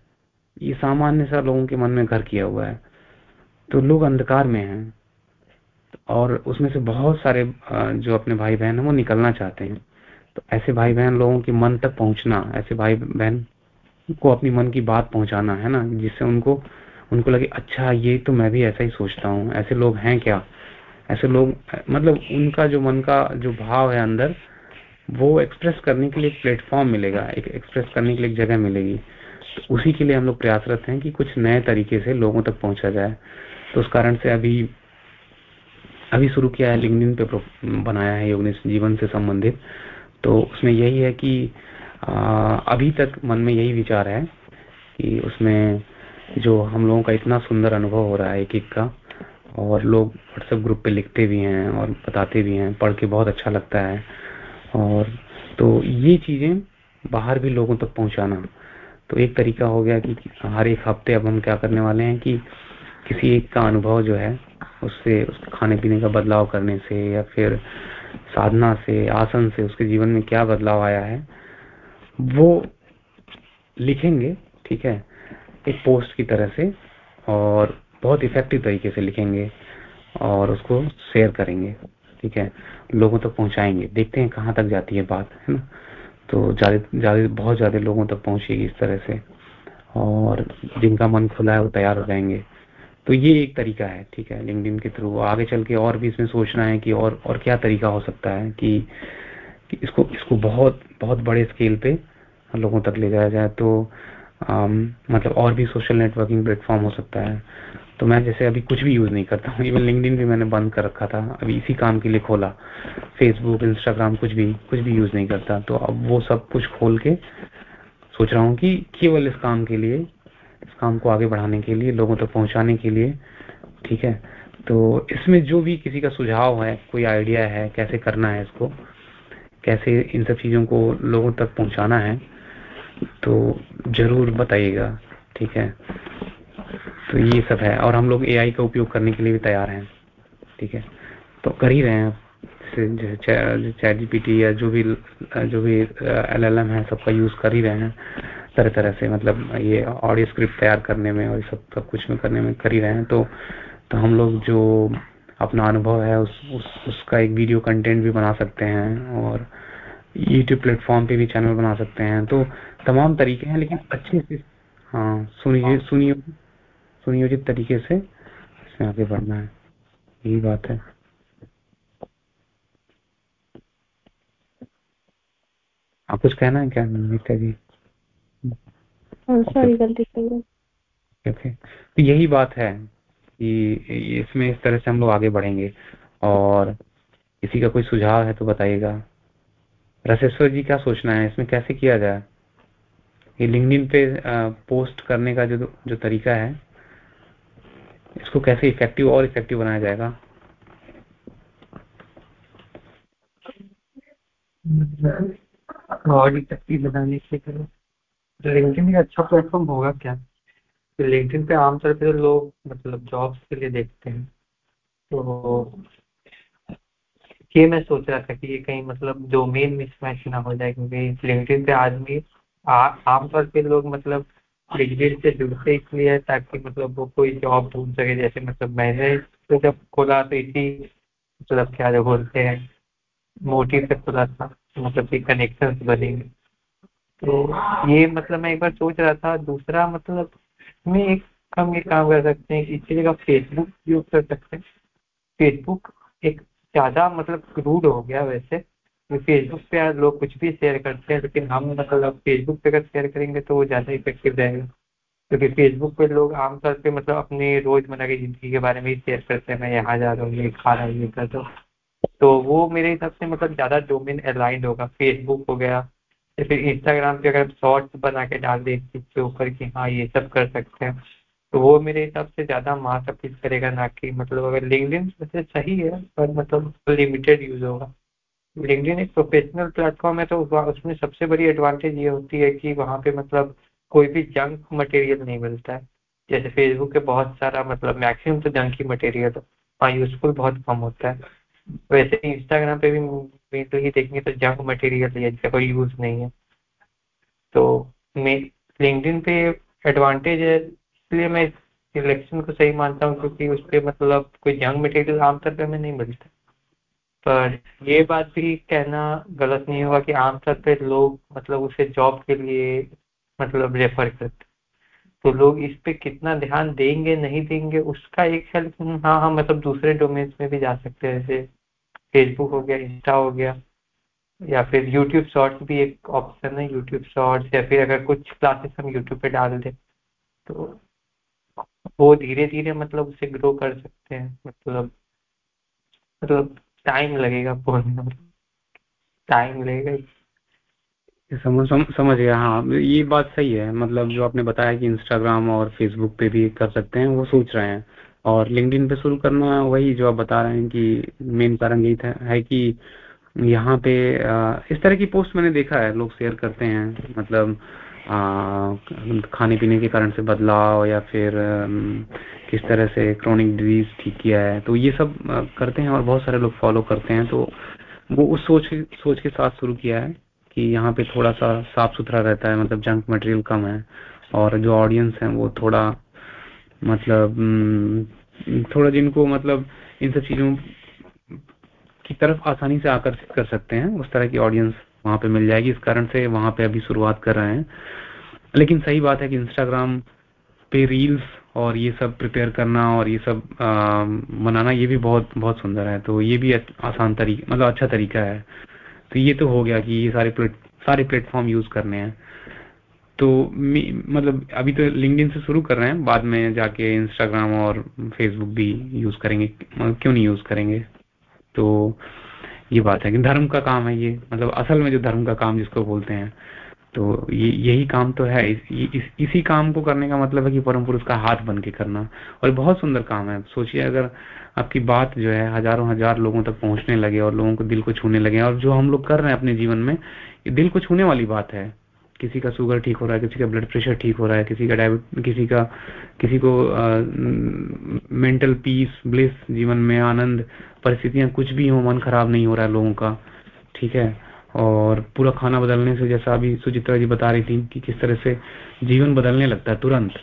Speaker 1: ये सामान्य सा लोगों के मन में घर किया हुआ है। तो लोग अंधकार में हैं। और उसमें से बहुत सारे जो अपने भाई बहन है, वो निकलना चाहते हैं। तो ऐसे भाई बहन लोगों के मन तक पहुँचना, ऐसे भाई बहन को अपनी मन की बात पहुंचाना, है ना? जिससे उनको उनको लगे अच्छा ये तो मैं भी ऐसा ही सोचता हूँ। ऐसे लोग हैं क्या? ऐसे लोग मतलब उनका जो मन का जो भाव है अंदर वो एक्सप्रेस करने के लिए एक प्लेटफॉर्म मिलेगा एक एक्सप्रेस करने के लिए एक जगह मिलेगी। तो उसी के लिए हम लोग प्रयासरत हैं कि कुछ नए तरीके से लोगों तक पहुँचा जाए। तो उस कारण से अभी अभी शुरू किया है लिंगडिन पे बनाया है योग जीवन से संबंधित। तो उसमें यही है कि आ, अभी तक मन में यही विचार है कि उसमें जो हम लोगों का इतना सुंदर अनुभव हो रहा है एक एक का और लोग व्हाट्सएप ग्रुप पे लिखते भी हैं और बताते भी हैं पढ़ के बहुत अच्छा लगता है। और तो ये चीज़ें बाहर भी लोगों तक पहुंचाना। तो एक तरीका हो गया कि हर एक हफ़्ते अब हम क्या करने वाले हैं कि किसी एक का अनुभव जो है, उससे उसके खाने पीने का बदलाव करने से या फिर साधना से, आसन से उसके जीवन में क्या बदलाव आया है, वो लिखेंगे, ठीक है? एक पोस्ट की तरह से और बहुत इफ़ेक्टिव तरीके से लिखेंगे और उसको शेयर करेंगे। ठीक है लोगों तक पहुंचाएँगे। देखते हैं कहाँ तक जाती है बात है ना? तो ज़्यादा ज़्यादा बहुत ज़्यादा लोगों तक पहुंचेगी इस तरह से। और जिनका मन खुला है वो तैयार हो जाएँगे। तो ये एक तरीका है ठीक है लिंक्डइन के थ्रू। आगे चल के और भी इसमें सोचना है कि और और क्या तरीका हो सकता है कि, कि इसको इसको बहुत बहुत बड़े स्केल पे लोगों तक ले जाया जाए। तो आम, मतलब और भी सोशल नेटवर्किंग प्लेटफॉर्म हो सकता है। तो मैं जैसे अभी कुछ भी यूज़ नहीं करता हूँ। इवन लिंक्डइन भी मैंने बंद कर रखा था। अभी इसी काम के लिए खोला। फेसबुक इंस्टाग्राम कुछ भी कुछ भी यूज़ नहीं करता। तो अब वो सब कुछ खोल के सोच रहा हूँ कि केवल इस काम के लिए, इस काम को आगे बढ़ाने के लिए, लोगों तक तो पहुँचाने के लिए, ठीक है? तो इसमें जो भी किसी का सुझाव है, कोई आइडिया है, कैसे करना है इसको, कैसे इन सब चीज़ों को लोगों तक पहुंचाना है तो ज़रूर बताइएगा, ठीक है? तो ये सब है। और हम लोग एआई का उपयोग करने के लिए भी तैयार हैं। ठीक है? तो कर ही रहे हैं। चैट जीपीटी या जो भी जो भी एलएलएम है सबका यूज़ कर ही रहे हैं। तरह तरह से मतलब ये ऑडियो स्क्रिप्ट तैयार करने में और सब सब कुछ में करने में कर ही रहे हैं। तो तो हम लोग जो अपना अनुभव है उस, उस उसका एक वीडियो कंटेंट भी बना सकते हैं और यूट्यूब प्लेटफॉर्म पे भी चैनल बना सकते हैं। तो तमाम तरीके हैं लेकिन अच्छे से हाँ सुनिए सुनिए। सुनियोजित तरीके से इसमें आगे बढ़ना है। यही बात है। आप कुछ कहना है क्या नित्या जी?
Speaker 2: सॉरी गलती
Speaker 1: ओके तो यही बात है कि इसमें इस तरह से हम लोग आगे बढ़ेंगे। और किसी का कोई सुझाव है तो बताइएगा। रसेश्वर जी क्या सोचना है? इसमें कैसे किया जाए? ये लिंक्डइन पे पोस्ट करने का जो जो तरीका है इसको कैसे इफ़ेक्टिव और इफ़ेक्टिव बनाया जाएगा?
Speaker 3: और इफ़ेक्टिव बनाने के लिए लिंक्डइन अच्छा प्लेटफॉर्म होगा क्या? तो लिंक्डइन पे आमतौर पे लोग मतलब जॉब्स के लिए देखते हैं। तो ये मैं सोच रहा था कि ये कहीं मतलब डोमेन मिसमैच ना हो जाए, क्योंकि लिंक्डइन पे आदमी आमतौर पे लोग मतलब लिंक्डइन से जुड़ते इसलिए है ताकि मतलब वो कोई जॉब ढूंढ सके, जैसे मतलब मैंने तो जब खोला तो इसी मतलब क्या जो बोलते हैं मोटिव से खुला था मतलब कि कनेक्शन बनेंगे तो ये मतलब मैं एक बार सोच रहा था, दूसरा मतलब में एक हम ये काम कर सकते हैं कि जगह फेसबुक यूज़ कर सकते हैं। फेसबुक एक ज़्यादा मतलब क्रूड हो गया वैसे। फेसबुक पे यार लोग कुछ भी शेयर करते हैं, लेकिन हम मतलब फेसबुक पे अगर शेयर करेंगे तो वो ज़्यादा इफ़ेक्टिव रहेगा। क्योंकि फेसबुक पे लोग आमतौर पे मतलब अपने रोज़मर्रा की ज़िंदगी के बारे में ही शेयर करते हैं, मैं यहाँ जा रहा हूँ, ये खा रहा हूँ, ये कर रहा तो वो मेरे हिसाब से मतलब ज़्यादा डोमेन अलाइंड होगा। फेसबुक हो गया, या फिर इंस्टाग्राम पे अगर शॉर्ट्स बना के डाल दें चीज़ के ऊपर कि हाँ ये सब कर सकते हैं तो वो मेरे हिसाब से ज़्यादा मास अपील करेगा ना कि मतलब अगर लिंकडिन वैसे सही है, पर मतलब लिमिटेड यूज़ होगा। लिंकडिन एक प्रोफेशनल प्लेटफॉर्म है तो उसमें सबसे बड़ी एडवांटेज ये होती है कि वहाँ पे मतलब कोई भी जंक मटेरियल नहीं मिलता है। जैसे फेसबुक पे बहुत सारा मतलब मैक्सिमम तो जंक ही मटेरियल वहाँ यूजफुल बहुत कम होता है। वैसे इंस्टाग्राम पे भी मेनली देखेंगे तो जंक मटेरियल है जिसका कोई यूज़ नहीं है। तो लिंकडिन पे एडवांटेज है, इसलिए मैं सिलेक्शन को सही मानता हूँ, क्योंकि उस पर मतलब कोई जंग मटेरियल आमतौर पर हमें नहीं मिलता। पर ये बात भी कहना गलत नहीं होगा कि आमतौर पे लोग मतलब उसे जॉब के लिए मतलब रेफर करते तो लोग इस पे कितना ध्यान देंगे, नहीं देंगे, उसका एक हेल्प हाँ हाँ मतलब दूसरे डोमेन्स में भी जा सकते हैं, जैसे फेसबुक हो गया इंस्टा हो गया, या फिर यूट्यूब शॉर्ट्स भी एक ऑप्शन है यूट्यूब शॉर्ट्स या फिर अगर कुछ क्लासेस हम यूट्यूब पे डाल दें तो वो धीरे धीरे मतलब उसे ग्रो कर सकते हैं मतलब मतलब टाइम लगेगा टाइम लगेगा।
Speaker 1: समझ सम, समझ गया हाँ। ये बात सही है। मतलब जो आपने बताया कि इंस्टाग्राम और फेसबुक पे भी कर सकते हैं वो सोच रहे हैं। और लिंक्डइन पे शुरू करना वही जो आप बता रहे हैं कि मेन कारण यही था है कि यहाँ पे इस तरह की पोस्ट मैंने देखा है लोग शेयर करते हैं। मतलब खाने पीने के कारण से बदलाव या फिर किस तरह से क्रोनिक डिज़ीज़ ठीक किया है तो ये सब करते हैं और बहुत सारे लोग फॉलो करते हैं तो वो उस सोच सोच के साथ शुरू किया है कि यहाँ पे थोड़ा सा साफ़ सुथरा रहता है मतलब जंक मटेरियल कम है और जो ऑडियंस है वो थोड़ा मतलब थोड़ा जिनको मतलब इन सब चीज़ों की तरफ़ आसानी से आकर्षित कर सकते हैं, उस तरह की ऑडियंस वहाँ पे मिल जाएगी। इस कारण से वहाँ पे अभी शुरुआत कर रहे हैं। लेकिन सही बात है कि इंस्टाग्राम पे रील्स और ये सब प्रिपेयर करना और ये सब बनाना ये भी बहुत बहुत सुंदर है। तो ये भी आसान तरीका मतलब अच्छा तरीका है। तो ये तो हो गया कि ये सारे प्लेट, सारे प्लेटफॉर्म यूज़ करने हैं। तो मतलब अभी तो लिंक्डइन से शुरू कर रहे हैं। बाद में जाके इंस्टाग्राम और फेसबुक भी यूज़ करेंगे। मतलब क्यों नहीं यूज़ करेंगे? तो ये बात है कि धर्म का काम है ये। मतलब असल में जो धर्म का काम जिसको बोलते हैं तो ये यही काम तो है। इस, इस, इसी काम को करने का मतलब है कि परम पुरुष का हाथ बन के करना। और बहुत सुंदर काम है। सोचिए अगर आपकी बात जो है हज़ारों हज़ार लोगों तक पहुँचने लगे और लोगों को दिल को छूने लगे और जो हम लोग कर रहे हैं अपने जीवन में ये दिल को छूने वाली बात है। किसी का शुगर ठीक हो रहा है किसी का ब्लड प्रेशर ठीक हो रहा है किसी का डायबिट किसी का किसी को मेंटल पीस ब्लिस जीवन में आनंद परिस्थितियाँ कुछ भी हो, मन खराब नहीं हो रहा है लोगों का, ठीक है? और पूरा खाना बदलने से, जैसा अभी सुचित्रा जी बता रही थी कि किस तरह से जीवन बदलने लगता है तुरंत,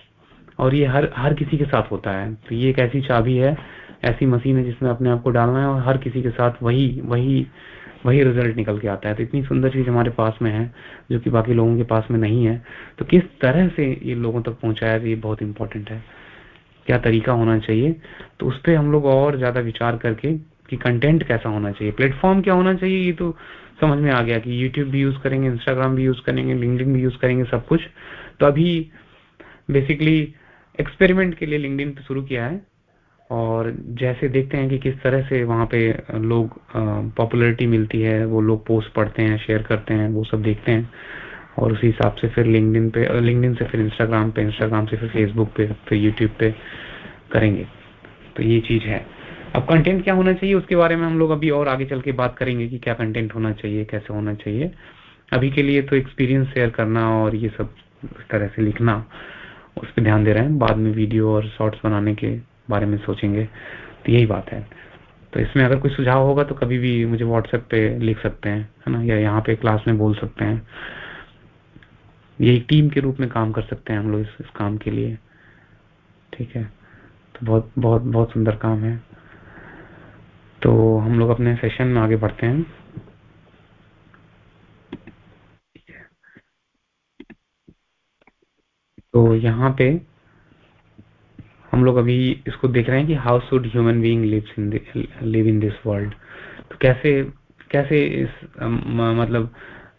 Speaker 1: और ये हर हर किसी के साथ होता है। तो ये एक ऐसी चाबी है, ऐसी मशीन है जिसमें अपने आप को डालना है, और हर किसी के साथ वही वही वही रिज़ल्ट निकल के आता है। तो इतनी सुंदर चीज़ हमारे पास में है, जो कि बाकी लोगों के पास में नहीं है। तो किस तरह से ये लोगों तक पहुँचाया, ये बहुत इंपॉर्टेंट है। क्या तरीका होना चाहिए तो उस पर हम लोग और ज़्यादा विचार करके कि कंटेंट कैसा होना चाहिए। प्लेटफॉर्म क्या होना चाहिए, ये तो समझ में आ गया कि यूट्यूब भी यूज़ करेंगे इंस्टाग्राम भी यूज़ करेंगे लिंकडिन भी यूज़ करेंगे, सब कुछ। तो अभी बेसिकली एक्सपेरिमेंट के लिए लिंकडिन पे शुरू किया है, और जैसे देखते हैं कि किस तरह से वहाँ पे लोग पॉपुलैरिटी मिलती है, वो लोग पोस्ट पढ़ते हैं शेयर करते हैं, वो सब देखते हैं। और उसी हिसाब से फिर लिंकडिन पे लिंकडिन से फिर इंस्टाग्राम पे इंस्टाग्राम से फिर फेसबुक पे, फिर यूट्यूब पे करेंगे। तो ये चीज़ है। अब कंटेंट क्या होना चाहिए उसके बारे में हम लोग अभी और आगे चल के बात करेंगे कि क्या कंटेंट होना चाहिए, कैसे होना चाहिए। अभी के लिए तो एक्सपीरियंस शेयर करना और ये सब इस तरह से लिखना, उस पर ध्यान दे रहे हैं। बाद में वीडियो और शॉर्ट्स बनाने के बारे में सोचेंगे। तो यही बात है। तो इसमें अगर कोई सुझाव होगा तो कभी भी मुझे व्हाट्सएप पे लिख सकते हैं, है ना? या यहाँ पे क्लास में बोल सकते हैं। ये एक टीम के रूप में काम कर सकते हैं हम लोग इस, इस काम के लिए। ठीक है? तो बहुत बहुत बहुत सुंदर काम है। तो हम लोग अपने सेशन में आगे बढ़ते हैं। तो यहाँ पे हम लोग अभी इसको देख रहे हैं कि how should human in live in this world तो कैसे कैसे इस मतलब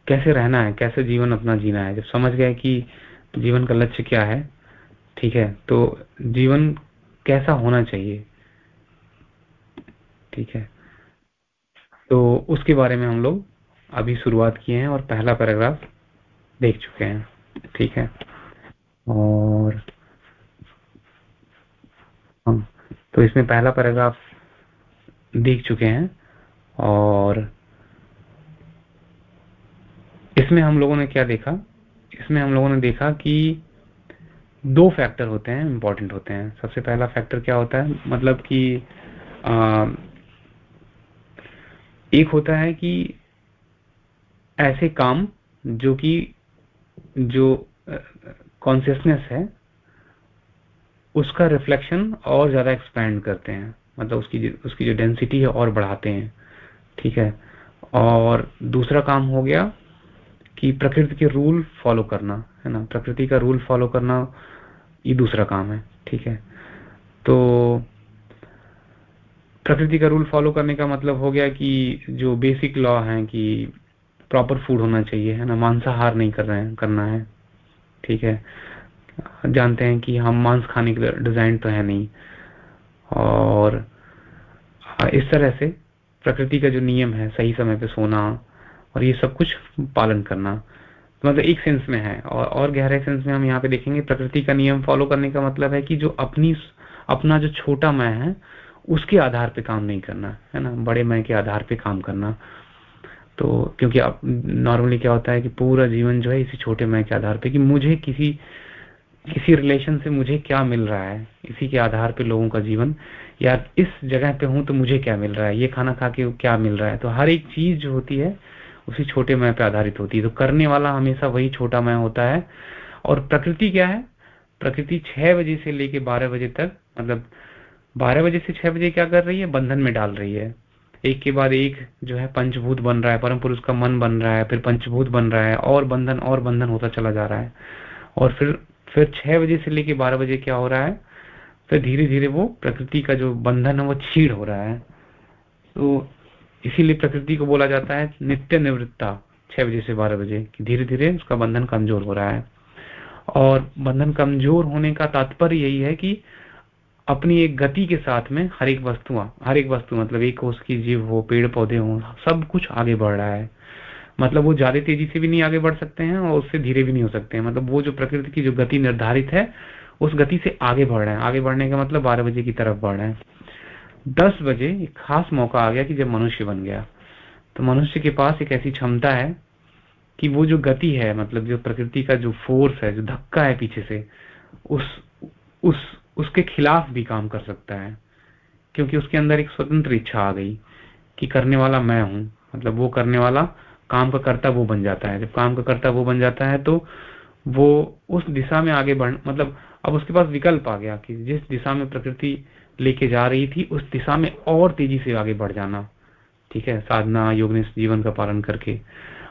Speaker 1: कैसे रहना है, कैसे जीवन अपना जीना है? जब समझ गए कि जीवन का लक्ष्य क्या है, ठीक है तो जीवन कैसा होना चाहिए? ठीक है। तो उसके बारे में हम लोग अभी शुरुआत किए हैं और पहला पैराग्राफ देख चुके हैं, ठीक है। और तो इसमें पहला पैराग्राफ देख चुके हैं और इसमें हम लोगों ने क्या देखा? इसमें हम लोगों ने देखा कि दो फैक्टर होते हैं इंपॉर्टेंट होते हैं। सबसे पहला फैक्टर क्या होता है? मतलब कि आ, एक होता है कि ऐसे काम जो कि जो कॉन्सियसनेस है उसका रिफ्लेक्शन और ज़्यादा एक्सपैंड करते हैं। मतलब उसकी उसकी जो डेंसिटी है और बढ़ाते हैं। ठीक है? और दूसरा काम हो गया कि प्रकृति के रूल फॉलो करना, है ना? प्रकृति का रूल फॉलो करना ये दूसरा काम है, ठीक है? तो प्रकृति का रूल फॉलो करने का मतलब हो गया कि जो बेसिक लॉ है कि प्रॉपर फ़ूड होना चाहिए, है ना? मांसाहार नहीं कर रहे हैं, करना है, ठीक है? जानते हैं कि हम मांस खाने के डिज़ाइन तो है नहीं। और इस तरह से प्रकृति का जो नियम है, सही समय पे सोना और ये सब कुछ पालन करना। तो मतलब एक सेंस में है और, और गहरे सेंस में हम यहाँ पे देखेंगे प्रकृति का नियम फॉलो करने का मतलब है कि जो अपनी अपना जो छोटा मैं है उसके आधार पे काम नहीं करना है ना? बड़े मैं के आधार पे काम करना। तो क्योंकि अब नॉर्मली क्या होता है कि पूरा जीवन जो है इसी छोटे मैं के आधार पे कि मुझे किसी किसी रिलेशन से मुझे क्या मिल रहा है? इसी के आधार पे लोगों का जीवन। या इस जगह पे हूँ तो मुझे क्या मिल रहा है? ये खाना खा के क्या मिल रहा है? तो हर एक चीज़ जो होती है उसी छोटे मैं पे आधारित होती है। तो करने वाला हमेशा वही छोटा मैं होता है। और प्रकृति क्या है? प्रकृति छह बजे से लेके बारह बजे तक मतलब बारह बजे से छह बजे क्या कर रही है? बंधन में डाल रही है। एक के बाद एक जो है पंचभूत बन रहा है, परम पुरुष का मन बन रहा है, फिर पंचभूत बन रहा है, और बंधन और बंधन होता चला जा रहा है। और फिर फिर छह बजे से लेके बारह बजे क्या हो रहा है? फिर धीरे धीरे वो प्रकृति का जो बंधन है वो छीड़ हो रहा है। तो इसीलिए प्रकृति को बोला जाता है नित्य निवृत्ता, छह बजे से बारह बजे, कि धीरे धीरे उसका बंधन कमज़ोर हो रहा है। और बंधन कमज़ोर होने का तात्पर्य यही है कि अपनी एक गति के साथ में हर एक वस्तु हर एक वस्तु मतलब एक कोष की जीव हो पेड़ पौधे हो, सब कुछ आगे बढ़ रहा है। मतलब वो ज़्यादा तेज़ी से भी नहीं आगे बढ़ सकते हैं और उससे धीरे भी नहीं हो सकते हैं। मतलब वो जो प्रकृति की जो गति निर्धारित है, उस गति से आगे बढ़ रहे हैं। आगे बढ़ने का मतलब बारह बजे की तरफ़ बढ़ रहे हैं। दस बजे एक खास मौका आ गया कि जब मनुष्य बन गया। तो मनुष्य के पास एक ऐसी क्षमता है कि वो जो गति है मतलब जो प्रकृति का जो फोर्स है, जो धक्का है पीछे से, उस उस, उसके खिलाफ भी काम कर सकता है। क्योंकि उसके अंदर एक स्वतंत्र इच्छा आ गई कि करने वाला मैं हूँ। मतलब वो करने वाला, काम का करता वो बन जाता है। जब काम का करता वो बन जाता है तो वो उस दिशा में आगे बढ़ मतलब अब उसके पास विकल्प आ गया कि जिस दिशा में प्रकृति लेके जा रही थी, उस दिशा में और तेज़ी से आगे बढ़ जाना। ठीक है, साधना, योग जीवन का पालन करके।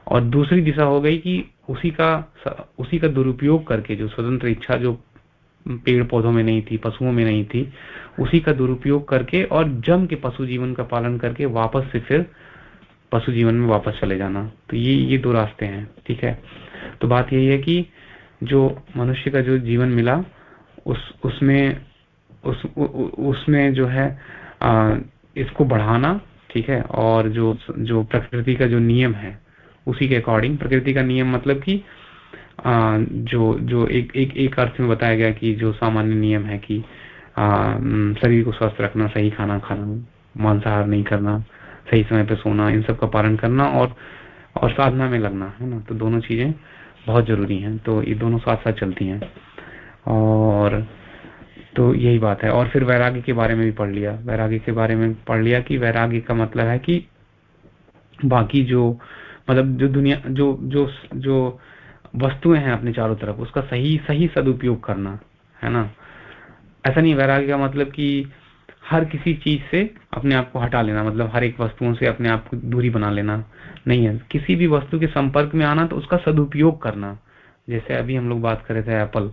Speaker 1: और दूसरी दिशा हो गई कि उसी का उसी का दुरुपयोग करके, जो स्वतंत्र इच्छा जो पेड़ पौधों में नहीं थी, पशुओं में नहीं थी, उसी का दुरुपयोग करके और जम के पशु जीवन का पालन करके वापस से फिर पशु जीवन में वापस चले जाना। तो ये ये दो रास्ते हैं, ठीक है? तो बात यही है कि जो मनुष्य का जो जीवन मिला, उस, उसमें उस उ, उसमें जो है आ, इसको बढ़ाना ठीक है और जो जो प्रकृति का जो नियम है उसी के अकॉर्डिंग प्रकृति का नियम मतलब कि आ, जो जो एक एक एक अर्थ में बताया गया कि जो सामान्य नियम है कि शरीर को स्वस्थ रखना सही खाना खाना मांसाहार नहीं करना सही समय पर सोना इन सब का पालन करना और और साधना में लगना है ना? तो दोनों चीज़ें बहुत ज़रूरी हैं तो ये दोनों साथ साथ चलती हैं। और तो यही बात है। और फिर वैराग्य के बारे में भी पढ़ लिया। वैराग्य के बारे में पढ़ लिया कि वैराग्य का मतलब है कि बाकी जो मतलब जो दुनिया, जो जो जो वस्तुएँ हैं अपने चारों तरफ़, उसका सही सही सदुपयोग करना, है ना? ऐसा नहीं वैराग्य का मतलब कि हर किसी चीज़ से अपने आप को हटा लेना मतलब हर एक वस्तुओं से अपने आप को दूरी बना लेना नहीं है। किसी भी वस्तु के संपर्क में आना तो उसका सदुपयोग करना। जैसे अभी हम लोग बात कर रहे थे एप्पल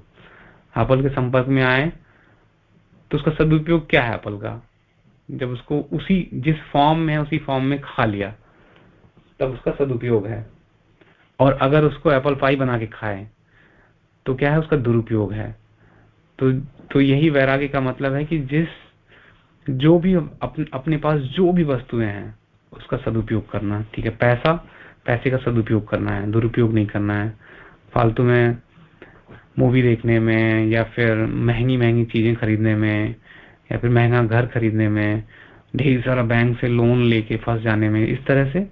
Speaker 1: एप्पल के संपर्क में आए तो उसका सदुपयोग क्या है एप्पल का? जब उसको उसी, जिस फॉर्म में उसी फॉर्म में खा लिया, तब उसका सदुपयोग है। और अगर उसको एप्पल पाई बना के खाए तो क्या है उसका दुरुपयोग है? तो तो यही वैराग्य का मतलब है कि जिस, जो भी अपने अपने पास जो भी वस्तुएँ हैं, उसका सदुपयोग करना, ठीक है? पैसा, पैसे का सदुपयोग करना है, दुरुपयोग नहीं करना है। फालतू में मूवी देखने में या फिर महँगी महँगी चीज़ें खरीदने में या फिर महँगा घर खरीदने में ढेर सारा बैंक से लोन लेके फंस जाने में इस तरह से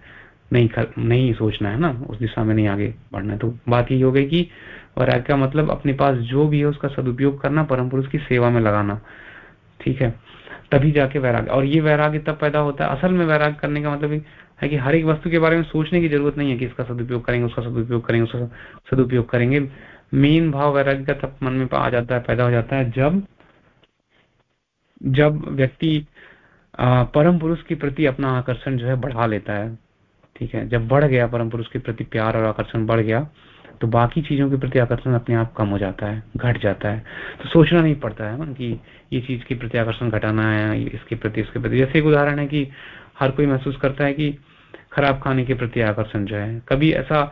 Speaker 1: नहीं कर, नहीं सोचना है ना उस दिशा में नहीं आगे बढ़ना है। तो बात यही हो गई कि वैराग्य का मतलब अपने पास जो भी है उसका सदुपयोग करना परम पुरुष की सेवा में लगाना। ठीक है? तभी जाके वैराग्य और ये वैराग्य तब पैदा होता है। असल में वैराग्य करने का मतलब है कि हर एक वस्तु के बारे में सोचने की ज़रूरत नहीं है कि इसका सदुपयोग करेंगे उसका सदुपयोग करेंगे उसका सदुपयोग करेंगे। मेन भाव वैराग्य का तब मन में आ जाता है, पैदा हो जाता है जब जब व्यक्ति परम पुरुष के प्रति अपना आकर्षण जो है बढ़ा लेता है। ठीक है? जब बढ़ गया परम पुरुष के प्रति प्यार और आकर्षण बढ़ गया तो बाकी चीज़ों के प्रति आकर्षण अपने आप कम हो जाता है, घट जाता है। तो सोचना नहीं पड़ता है कि, ये चीज़ के प्रति आकर्षण घटाना है इसके प्रति इसके प्रति। जैसे एक उदाहरण है कि हर कोई महसूस करता है कि खराब खाने के प्रति आकर्षण जो है। कभी ऐसा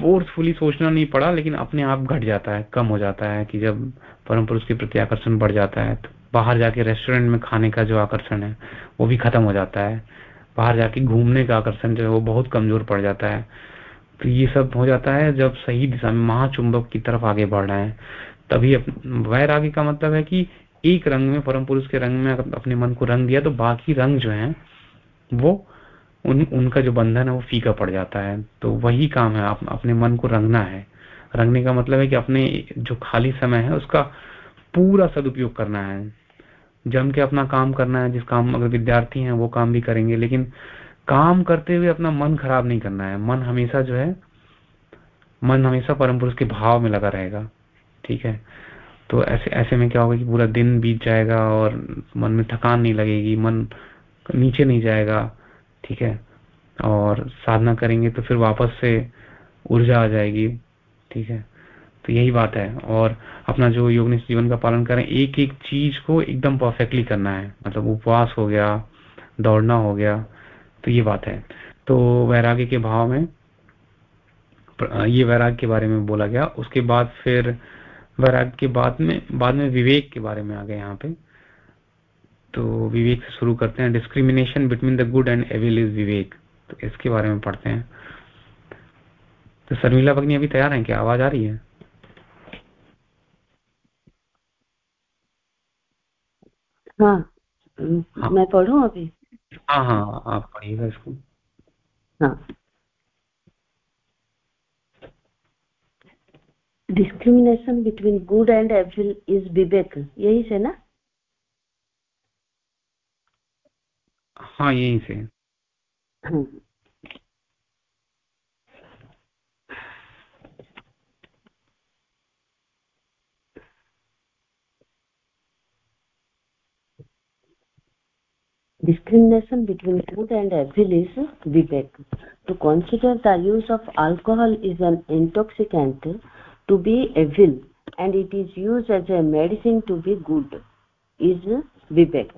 Speaker 1: फोर्सफुली सोचना नहीं पड़ा, लेकिन अपने आप घट जाता है, कम हो जाता है कि जब परम पुरुष के प्रति आकर्षण बढ़ जाता है तो बाहर जाके रेस्टोरेंट में खाने का जो आकर्षण है, वो भी खत्म हो जाता है। बाहर जाके घूमने का आकर्षण जो है, वो बहुत कमज़ोर पड़ जाता है। तो ये सब हो जाता है, जब सही दिशा में महाचुंबक की तरफ़ आगे बढ़ रहे हैं, तभी वैराग्य का मतलब है कि एक रंग में, परम पुरुष के रंग में अपने मन को रंग दिया तो बाकी रंग जो है, वो उन, उनका जो बंधन है वो फीका पड़ जाता है। तो वही काम है, आप अपने मन को रंगना है। रंगने का मतलब है कि अपने जो खाली समय है, उसका पूरा सदुपयोग करना है। जम के अपना काम करना है, जिस काम, अगर विद्यार्थी हैं, वो काम भी करेंगे, लेकिन काम करते हुए अपना मन खराब नहीं करना है। मन हमेशा जो है, मन हमेशा परम पुरुष के भाव में लगा रहेगा। ठीक है? तो ऐसे ऐसे में क्या होगा कि पूरा दिन बीत जाएगा और मन में थकान नहीं लगेगी, मन नीचे नहीं जाएगा। ठीक है? और साधना करेंगे तो फिर वापस से ऊर्जा आ जाएगी, ठीक है? तो यही बात है। और अपना जो योग जीवन का पालन करें एक एक चीज़ को एकदम परफेक्टली करना है। मतलब उपवास हो गया, दौड़ना हो गया तो ये बात है। तो वैराग्य के भाव में ये वैराग्य के बारे में बोला गया। उसके बाद फिर वैराग्य के बाद में बाद में विवेक के बारे में आ गए यहाँ पे। तो विवेक से शुरू करते हैं। Discrimination between the good and evil is vivek. तो इसके बारे में पढ़ते हैं। तो शर्मिला भगनी अभी तैयार है क्या? आवाज़ आ रही है?
Speaker 4: हाँ, हाँ। मैं पढ़ू अभी?
Speaker 1: हाँ हाँ आप पढ़िएगा इसको।
Speaker 4: हाँ। Discrimination between good and evil is vivek. यही से ना?
Speaker 1: हाँ यही से
Speaker 4: हाँ discrimination between good and evil is vivek to consider the use of alcohol is an intoxicant to be evil and it is used as a medicine to be good is vivek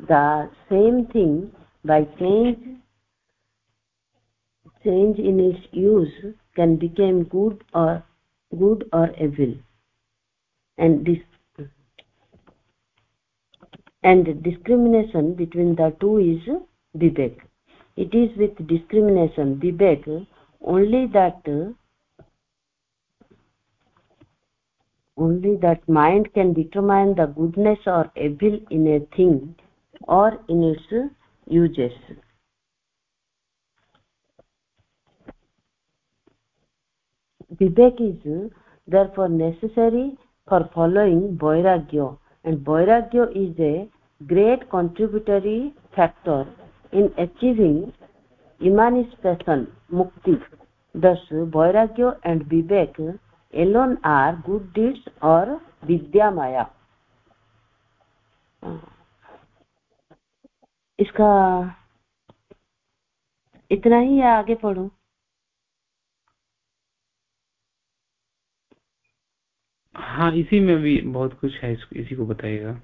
Speaker 4: the same thing by change change in its use can become good or good or evil. And this and discrimination between the two is vivek. It is with discrimination. Vivek only that only that mind can determine the goodness or evil in a thing or in its uses vivek is therefore necessary for following vairagya and vairagya is a great contributory factor in achieving emancipation mukti. Thus vairagya and vivek alone are good deeds or vidya maya इसका इतना ही या आगे पढ़ू।
Speaker 1: हाँ इसी में भी बहुत कुछ है इसी को बताइएगा।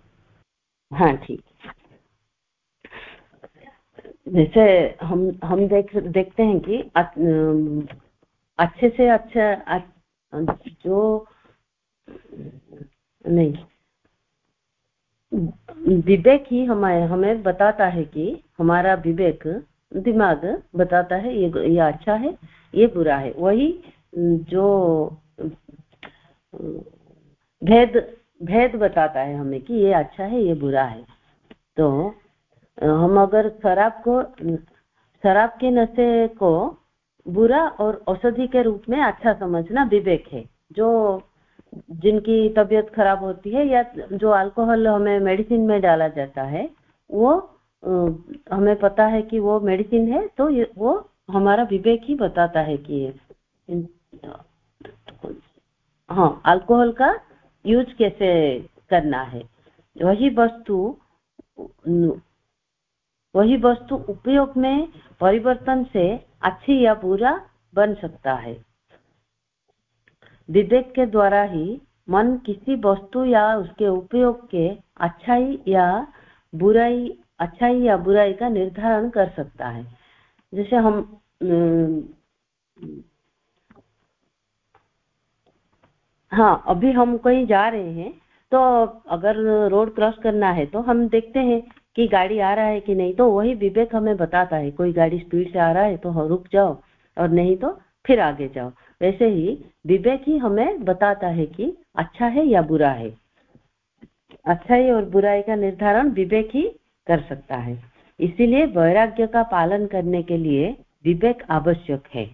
Speaker 4: हाँ ठीक। जैसे हम हम देख देखते हैं कि अच्छे से अच्छा जो नहीं विवेक ही हमारे, हमें बताता है कि हमारा विवेक दिमाग बताता है, ये ये अच्छा है, ये बुरा है। वही जो, भेद भेद बताता है हमें कि ये अच्छा है, ये बुरा है। तो हम अगर शराब को, शराब के नशे को बुरा और औषधि के रूप में अच्छा समझना विवेक है, जो जिनकी तबीयत खराब होती है या जो अल्कोहल हमें मेडिसिन में डाला जाता है, वो हमें पता है कि वो मेडिसिन है तो वो हमारा विवेक ही बताता है कि हाँ अल्कोहल का यूज़ कैसे करना है। वही वस्तु वही वस्तु उपयोग में परिवर्तन से अच्छी या बुरा बन सकता है। विवेक के द्वारा ही मन किसी वस्तु या उसके उपयोग के अच्छाई या बुराई, अच्छाई या बुराई का निर्धारण कर सकता है। जैसे हम हाँ अभी हम कहीं जा रहे हैं तो अगर रोड क्रॉस करना है तो हम देखते हैं कि गाड़ी आ रहा है कि नहीं तो वही विवेक हमें बताता है, कोई गाड़ी स्पीड से आ रहा है तो रुक जाओ, और नहीं तो फिर आगे जाओ। वैसे ही विवेक ही हमें बताता है कि अच्छा है या बुरा है। अच्छाई और बुराई का निर्धारण विवेक ही कर सकता है। इसीलिए वैराग्य का पालन करने के लिए विवेक आवश्यक है।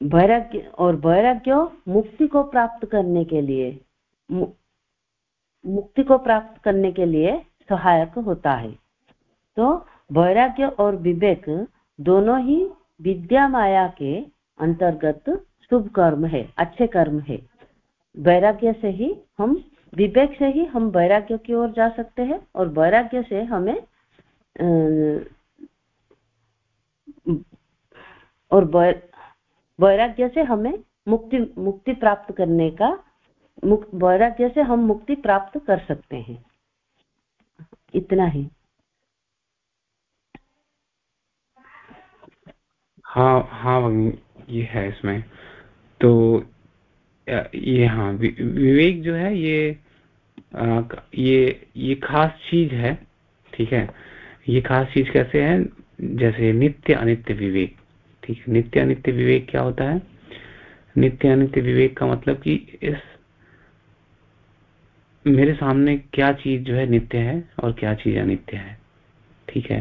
Speaker 4: वैराग्य और वैराग्य मुक्ति को प्राप्त करने के लिए मुक्ति को प्राप्त करने के लिए सहायक होता है। तो वैराग्य और विवेक दोनों ही विद्या माया के अंतर्गत शुभ कर्म है, अच्छे कर्म है। वैराग्य से ही हम, विवेक से ही हम वैराग्य की ओर जा सकते हैं और वैराग्य से हमें और वैराग्य से हमें मुक्ति मुक्ति प्राप्त करने का वैराग्य से हम मुक्ति प्राप्त कर सकते हैं। इतना ही।
Speaker 1: हाँ हाँ ये है इसमें। तो ये हाँ विवेक जो है ये ये ये खास चीज़ है, ठीक है? ये खास चीज़ कैसे है? जैसे नित्य अनित्य विवेक, ठीक नित्य अनित्य विवेक क्या होता है? नित्य अनित्य विवेक का मतलब कि इस, मेरे सामने क्या चीज़ जो है नित्य है और क्या चीज़ अनित्य है, ठीक है?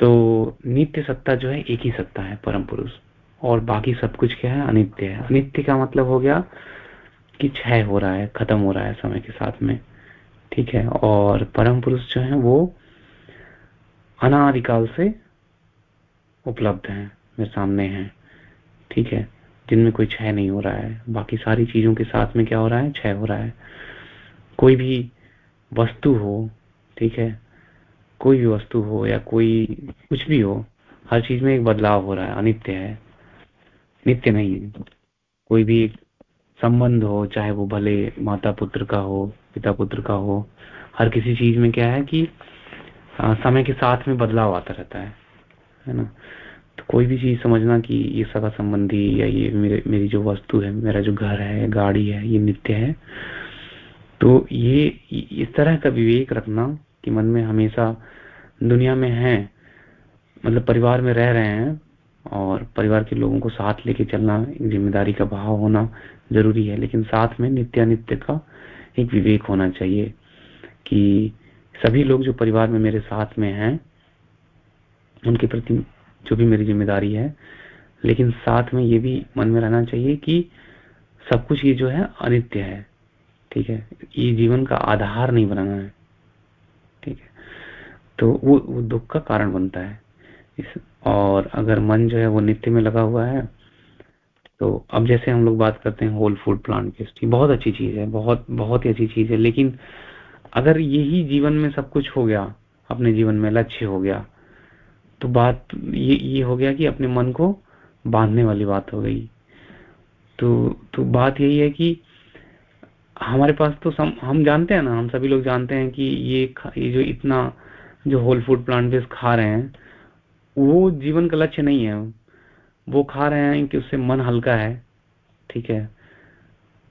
Speaker 1: तो नित्य सत्ता जो है, एक ही सत्ता है, परम पुरुष। और बाकी सब कुछ क्या है? अनित्य है। अनित्य का मतलब हो गया कि क्षय हो रहा है, खत्म हो रहा है समय के साथ में। ठीक है? और परम पुरुष जो है, वो अनादिकाल से उपलब्ध है मेरे सामने है। ठीक है? जिनमें कोई क्षय नहीं हो रहा है। बाकी सारी चीज़ों के साथ में क्या हो रहा है? क्षय हो रहा है। कोई भी वस्तु हो, ठीक है? कोई भी वस्तु हो या कोई कुछ भी हो हर चीज़ में एक बदलाव हो रहा है अनित्य है। नित्य नहीं है। कोई भी संबंध हो चाहे वो भले माता पुत्र का हो पिता पुत्र का हो हर किसी चीज़ में क्या है कि आ, समय के साथ में बदलाव आता रहता है है ना? तो कोई भी चीज़ समझना कि ये सगा संबंधी या ये मेरे मेरी जो वस्तु है मेरा जो घर है गाड़ी है ये नित्य है तो ये इस तरह का विवेक रखना कि मन में हमेशा दुनिया में है मतलब परिवार में रह रहे हैं और परिवार के लोगों को साथ लेके चलना, एक ज़िम्मेदारी का भाव होना ज़रूरी है। लेकिन साथ में नित्यानित्य का एक विवेक होना चाहिए कि सभी लोग जो परिवार में मेरे साथ में हैं, उनके प्रति जो भी मेरी ज़िम्मेदारी है, लेकिन साथ में ये भी मन में रहना चाहिए कि सब कुछ ये जो है अनित्य है, ठीक है? ये जीवन का आधार नहीं बनाना है। तो वो, वो दुख का कारण बनता है। इस और अगर मन जो है वो नित्य में लगा हुआ है तो अब जैसे हम लोग बात करते हैं होल फ़ूड प्लांट बेस्ड बहुत अच्छी चीज़ है बहुत बहुत ही अच्छी चीज़ है। लेकिन अगर यही जीवन में सब कुछ हो गया अपने जीवन में लक्ष्य हो गया तो बात ये ये हो गया कि अपने मन को बांधने वाली बात हो गई। तो तो बात यही है कि हमारे पास तो सम, हम जानते हैं ना हम सभी लोग जानते हैं कि ये ये जो इतना जो होल फ़ूड प्लांट बेस्ड खा रहे हैं, वो जीवन का लक्ष्य नहीं है। वो खा रहे हैं कि उससे मन हल्का है, ठीक है।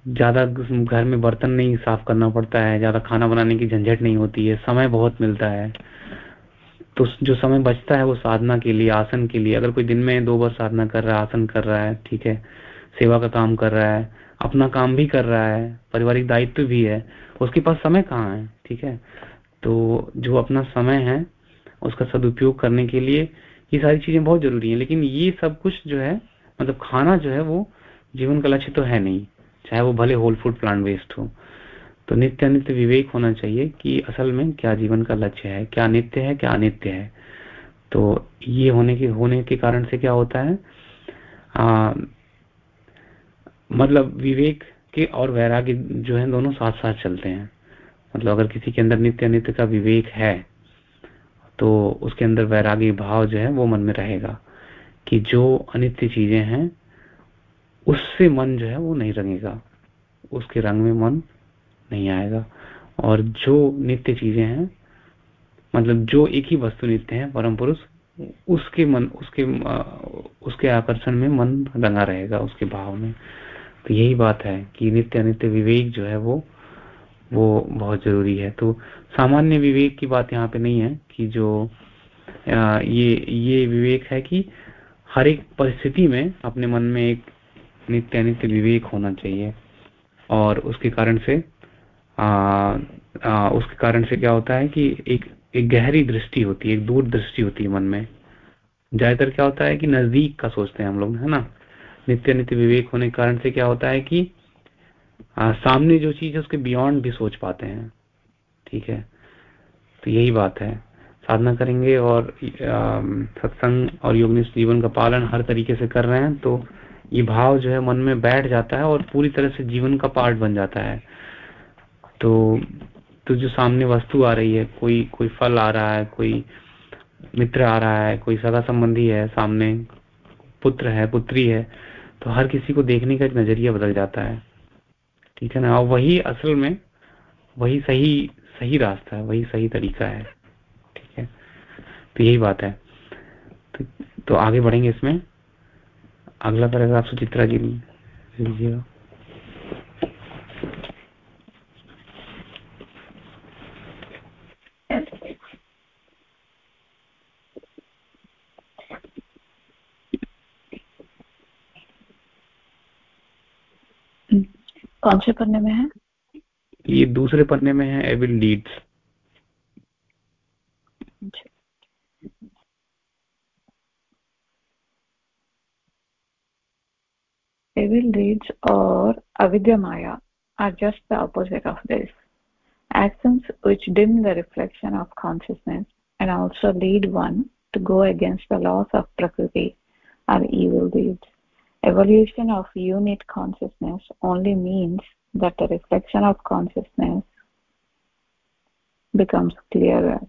Speaker 1: ज़्यादा घर में बर्तन नहीं साफ़ करना पड़ता है, ज़्यादा खाना बनाने की झंझट नहीं होती है, समय बहुत मिलता है। तो जो समय बचता है वो साधना के लिए, आसन के लिए। अगर कोई दिन में दो बार साधना कर रहा है, आसन कर रहा है, ठीक है, सेवा का काम कर रहा है, अपना काम भी कर रहा है, पारिवारिक दायित्व भी है, उसके पास समय कहाँ है, ठीक है? तो जो अपना समय है उसका सदुपयोग करने के लिए ये सारी चीज़ें बहुत ज़रूरी हैं। लेकिन ये सब कुछ जो है मतलब खाना जो है वो जीवन का लक्ष्य तो है नहीं। चाहे वो भले होल फ़ूड प्लांट वेस्ट हो। तो नित्य अनित्य विवेक होना चाहिए कि असल में क्या जीवन का लक्ष्य है क्या नित्य है क्या अनित्य है। तो ये होने के होने के कारण से क्या होता है आ, मतलब विवेक के और वैराग्य जो है दोनों साथ साथ चलते हैं। मतलब अगर किसी के अंदर नित्य अनित्य का विवेक है तो उसके अंदर वैरागी भाव जो है वो मन में रहेगा कि जो अनित्य चीज़ें हैं, उससे मन जो है वो नहीं रंगेगा। उसके रंग में मन नहीं आएगा। और जो नित्य चीज़ें हैं मतलब जो एक ही वस्तु नित्य है, परम पुरुष, उसके मन, उसके उसके आकर्षण में मन रंगा रहेगा, उसके भाव में। तो यही बात है कि नित्य अनित्य विवेक जो है वो वो बहुत ज़रूरी है। तो सामान्य विवेक की बात यहाँ पे नहीं है कि जो ये ये विवेक है कि हर एक परिस्थिति में अपने मन में एक नित्य नित्य विवेक होना चाहिए। और उसके कारण से आ, आ, उसके कारण से क्या होता है कि एक एक गहरी दृष्टि होती है एक दूर दृष्टि होती है मन में। ज़्यादातर क्या होता है कि नज़दीक का सोचते हैं हम लोग है ना? नित्य नित्य विवेक होने के कारण से क्या होता है कि आ, सामने जो चीज़ है उसके बियॉन्ड भी सोच पाते हैं। ठीक है? तो यही बात है। साधना करेंगे और सत्संग और योगनिष्ठ जीवन का पालन हर तरीके से कर रहे हैं तो ये भाव जो है मन में बैठ जाता है और पूरी तरह से जीवन का पार्ट बन जाता है। तो तो जो सामने वस्तु आ रही है कोई कोई फल आ रहा है कोई मित्र आ रहा है कोई सगा संबंधी है सामने पुत्र है पुत्री है तो हर किसी को देखने का नज़रिया बदल जाता है। ठीक है ना? और वही असल में वही सही सही रास्ता है वही सही तरीका है ठीक है? तो यही बात है। तो, तो आगे बढ़ेंगे इसमें। अगला पैराग्राफ सुचित्रा जी लीजिएगा।
Speaker 2: कौन से पन्ने में है?
Speaker 1: ये दूसरे पन्ने में है एविल डीड्स
Speaker 2: एविल डीड्स और avidya maya are just the opposite of this actions which dim the reflection of consciousness and also lead one to go against the laws of prakriti are evil deeds Evolution of unit consciousness only means that the reflection of consciousness becomes clearer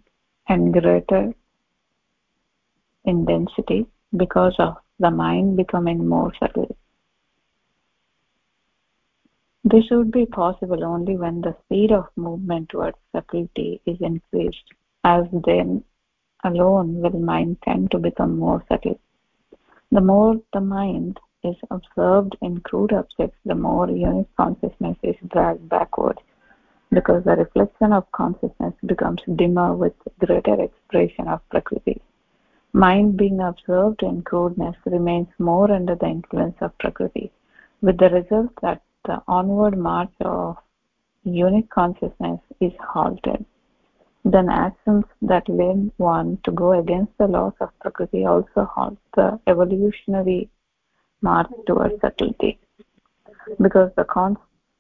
Speaker 2: and greater in density because of the mind becoming more subtle. This would be possible only when the speed of movement towards subtlety is increased, as then alone will mind tend to become more subtle. The more the mind is observed in crude objects, the more unit consciousness is dragged backward, because the reflection of consciousness becomes dimmer with greater expression of Prakriti. Mind being observed in crudeness remains more under the influence of Prakriti, with the result that the onward march of unit consciousness is halted. Then actions that lead one to go against the laws of Prakriti also halt the evolutionary march towards subtlety because the, con-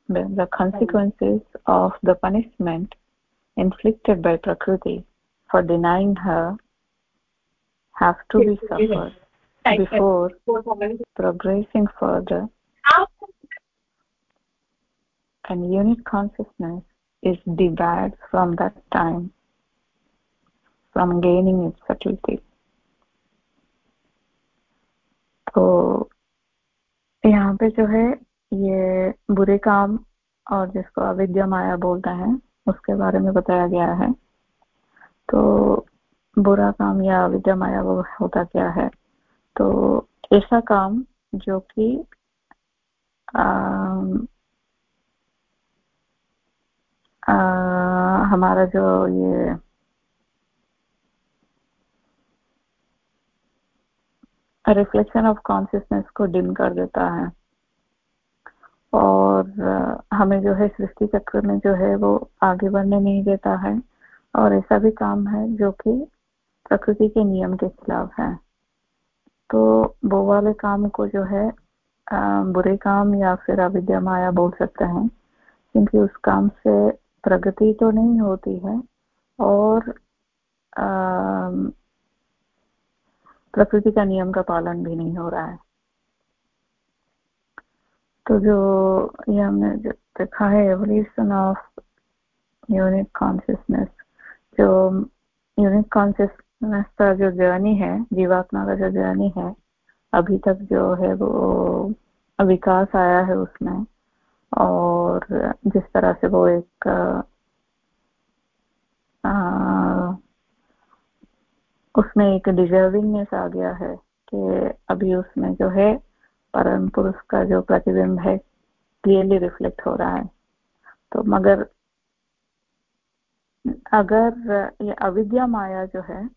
Speaker 2: the consequences of the punishment inflicted by Prakriti for denying her have to be suffered before progressing further. And unit consciousness is debarred from that time from gaining its subtlety. तो यहाँ पे जो है ये बुरे काम और जिसको अविद्या माया बोलता है, उसके बारे में बताया गया है। तो बुरा काम या अविद्या माया वो होता क्या है? तो ऐसा काम जो कि हमारा जो ये रिफ्लेक्शन ऑफ़ कॉन्सियसनेस को डिम कर देता है। और हमें जो है सृष्टि चक्र में जो है वो आगे बढ़ने नहीं देता है। और ऐसा भी काम है जो कि प्रकृति के नियम के खिलाफ है। तो वो वाले काम को जो है बुरे काम या फिर अविद्या माया बोल सकते हैं। क्योंकि उस काम से प्रगति तो नहीं होती है। और प्रकृति का नियम का पालन भी नहीं हो रहा है। तो जो ये हमने जो देखा है एवोल्यूशन ऑफ़ यूनिक कॉन्शियसनेस जो यूनिक कॉन्शियसनेस का जो जर्नी है जीवात्मा का जो जर्नी है अभी तक जो है वो विकास आया है उसमें। और जिस तरह से वो एक आ, उसमें एक डिजर्विंगनेस आ गया है कि अभी उसमें जो है परम पुरुष का जो प्रतिबिंब है क्लियरली रिफ्लेक्ट हो रहा है। तो मगर अगर ये अविद्या माया जो है,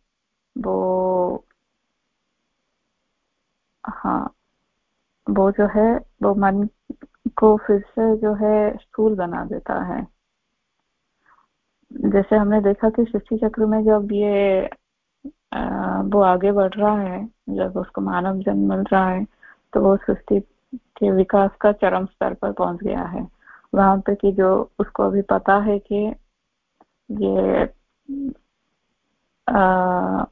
Speaker 2: वो हाँ वो जो है, वो मन को फिर से जो है स्थूल बना देता है। जैसे हमने देखा कि सृष्टि चक्र में जब ये वो आगे बढ़ रहा है जब उसको मानव जन्म मिल रहा है तो वो सृष्टि के विकास का चरम स्तर पर पहुँच गया है। वहाँ पे कि जो उसको अभी पता है कि ये आ,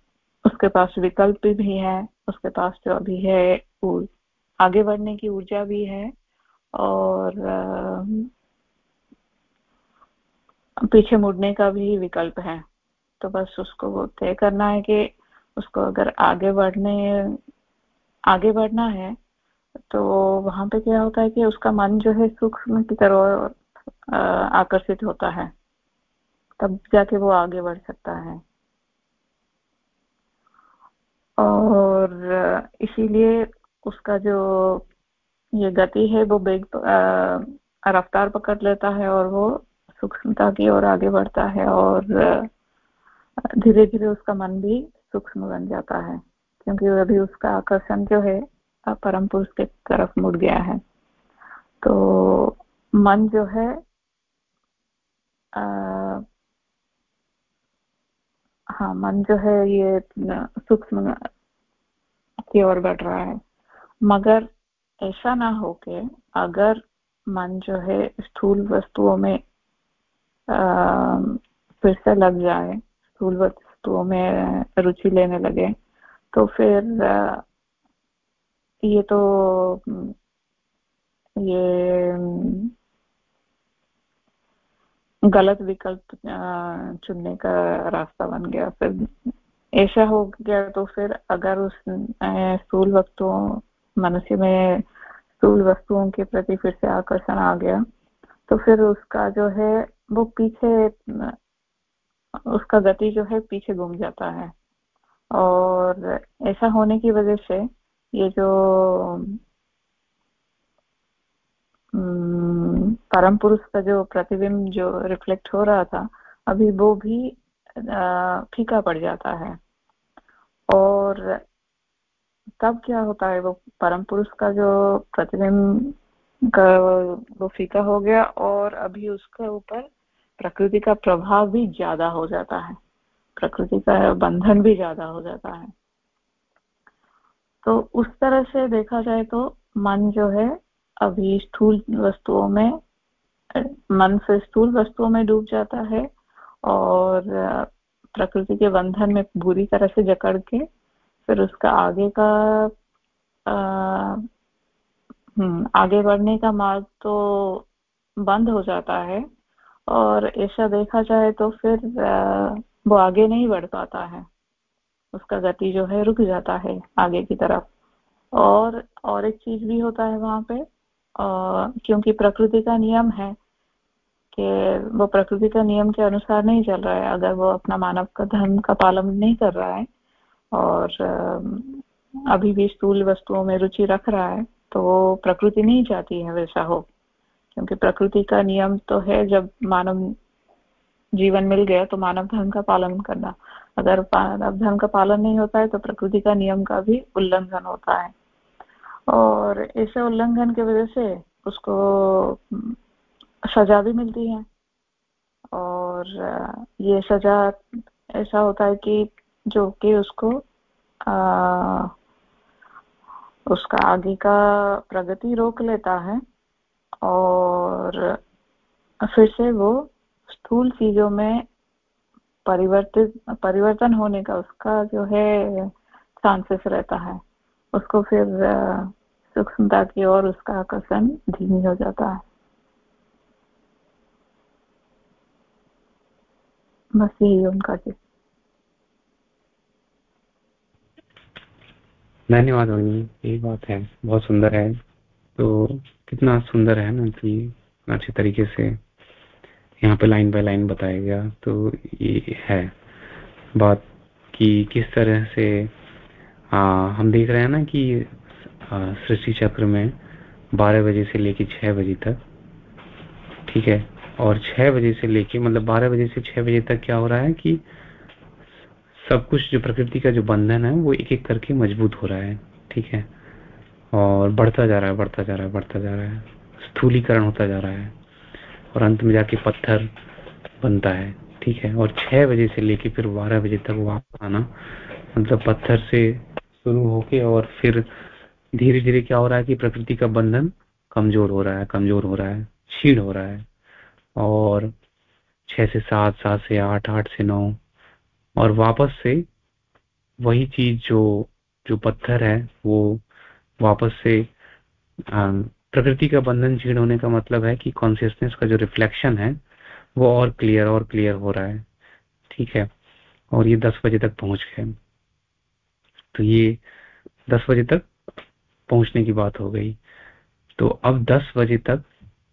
Speaker 2: उसके पास विकल्प भी है उसके पास जो अभी है आगे बढ़ने की ऊर्जा भी है और आ, पीछे मुड़ने का भी विकल्प है। तो बस उसको वो तय करना है कि उसको अगर आगे बढ़ने, आगे बढ़ना है तो वहाँ पे क्या होता है कि उसका मन जो है सूक्ष्म की तरह आकर्षित होता है। तब जाके वो आगे बढ़ सकता है। और इसीलिए उसका जो ये गति है, वो बेग रफ्तार पकड़ लेता है और वो सूक्ष्मता की ओर आगे बढ़ता है और धीरे धीरे उसका मन भी सूक्ष्म बन जाता है क्योंकि अभी उसका आकर्षण जो है परम पुरुष के तरफ़ मुड़ गया है। तो मन जो है आ, हाँ मन जो है ये सूक्ष्म की ओर बढ़ रहा है। मगर ऐसा ना हो के अगर मन जो है स्थूल वस्तुओं में आ, फिर से लग जाए स्थूल वस्तुओं में रुचि लेने लगे। तो फिर, ये तो ये, गलत विकल्प चुनने का रास्ता बन गया। फिर ऐसा हो गया तो फिर अगर उस स्थूल वस्तुओं मनुष्य में स्थूल वस्तुओं के प्रति फिर से आकर्षण आ गया तो फिर उसका जो है, वो पीछे उसका गति जो है पीछे घूम जाता है। और ऐसा होने की वजह से ये जो परम पुरुष का जो प्रतिबिंब जो रिफ्लेक्ट हो रहा था, अभी वो भी फीका पड़ जाता है। और तब क्या होता है, वो परम पुरुष का जो प्रतिबिंब का वो फीका हो गया और अभी उसके ऊपर प्रकृति का प्रभाव भी ज़्यादा हो जाता है। प्रकृति का बंधन भी ज़्यादा हो जाता है। तो उस तरह से देखा जाए तो मन जो है अभी स्थूल वस्तुओं में मन से स्थूल वस्तुओं में डूब जाता है और प्रकृति के बंधन में बुरी तरह से जकड़ के फिर उसका आगे का आ, हम्म, आगे बढ़ने का मार्ग तो बंद हो जाता है। और ऐसा देखा जाए तो फिर वो आगे नहीं बढ़ पाता है। उसका गति जो है रुक जाता है आगे की तरफ़। और और एक चीज़ भी होता है वहाँ पे क्योंकि प्रकृति का नियम है कि वो प्रकृति का नियम के अनुसार नहीं चल रहा है। अगर वो अपना मानव का धर्म का पालन नहीं कर रहा है और अभी भी स्थूल वस्तुओं में रुचि रख रहा है तो वो प्रकृति नहीं चाहती है वैसा हो। क्योंकि प्रकृति का नियम तो है जब मानव जीवन मिल गया तो मानव धर्म का पालन करना। अगर मानव धर्म का पालन नहीं होता है तो प्रकृति का नियम का भी उल्लंघन होता है। और ऐसे उल्लंघन की वजह से उसको सजा भी मिलती है। और ये सजा ऐसा होता है कि जो कि उसको आ, उसका आगे का प्रगति रोक लेता है। और फिर से वो स्थूल चीज़ों में परिवर्तित, परिवर्तन होने का उसका जो है चांसेस रहता है, उसको फिर सूक्ष्मता की ओर उसका आकर्षण धीमी हो जाता है। बस यही उनका चीज़
Speaker 1: धन्यवाद यही बात है। बहुत सुंदर है। तो कितना सुंदर है ना कि अच्छे तरीके से यहाँ पे लाइन बाय लाइन बताया गया तो ये है। बात कि किस तरह से आ, हम देख रहे हैं ना कि सृष्टि चक्र में 12 बजे से लेके 6 बजे तक ठीक है और 6 बजे से लेके मतलब 12 बजे से 6 बजे तक क्या हो रहा है कि सब कुछ जो प्रकृति का जो बंधन है वो एक एक करके मज़बूत हो रहा है ठीक है। और बढ़ता जा रहा है, बढ़ता जा रहा है, बढ़ता जा रहा है। स्थूलीकरण होता जा रहा है और अंत में जाके पत्थर बनता है, ठीक है? और छह बजे से लेके फिर बारह बजे तक वापस आना मतलब पत्थर से शुरू होके और फिर धीरे धीरे क्या हो रहा है कि प्रकृति का बंधन कमज़ोर हो रहा है, कमज़ोर हो रहा है क्षीण हो रहा है। और छह से सात सात से आठ आठ से नौ और वापस से वही चीज़ जो जो पत्थर है, वो वापस से प्रकृति का बंधन क्षीण होने का मतलब है कि कॉन्सियसनेस का जो रिफ्लेक्शन है, वो और क्लियर और क्लियर हो रहा है। ठीक है? और ये दस बजे तक पहुँच गए। तो ये दस बजे तक पहुँचने की बात हो गई। तो अब दस बजे तक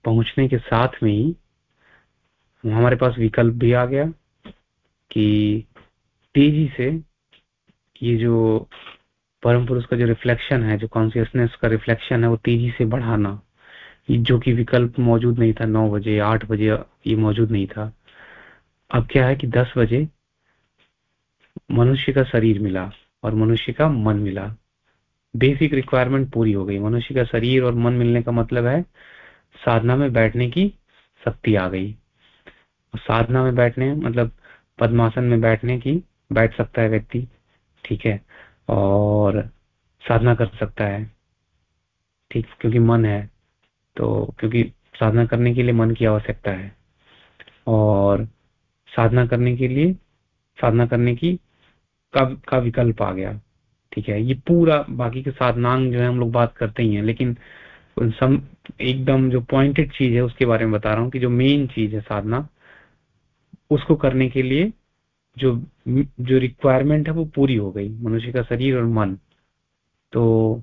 Speaker 1: पहुँचने के साथ में ही हमारे पास विकल्प भी आ गया कि तेज़ी से ये जो परम पुरुष का जो रिफ्लेक्शन है, जो कॉन्सियसनेस का रिफ्लेक्शन है, वो तेज़ी से बढ़ाना। जो कि विकल्प मौजूद नहीं था, नौ बजे, आठ बजे, ये मौजूद नहीं था। अब क्या है कि दस बजे मनुष्य का शरीर मिला और मनुष्य का मन मिला। बेसिक रिक्वायरमेंट पूरी हो गई। मनुष्य का शरीर और मन मिलने का मतलब है, साधना में बैठने की शक्ति आ गई। साधना में बैठने मतलब पद्मासन में बैठने की, बैठ सकता है व्यक्ति। ठीक है? और साधना कर सकता है। ठीक क्योंकि मन है तो क्योंकि साधना करने के लिए मन की आवश्यकता है। और साधना करने के लिए साधना करने की का, का विकल्प आ गया। ठीक है ये पूरा बाकी के साधनांग जो है हम लोग बात करते ही हैं लेकिन सम एकदम जो पॉइंटेड चीज़ है उसके बारे में बता रहा हूँ कि जो मेन चीज़ है साधना उसको करने के लिए जो जो रिक्वायरमेंट है वो पूरी हो गई, मनुष्य का शरीर और मन। तो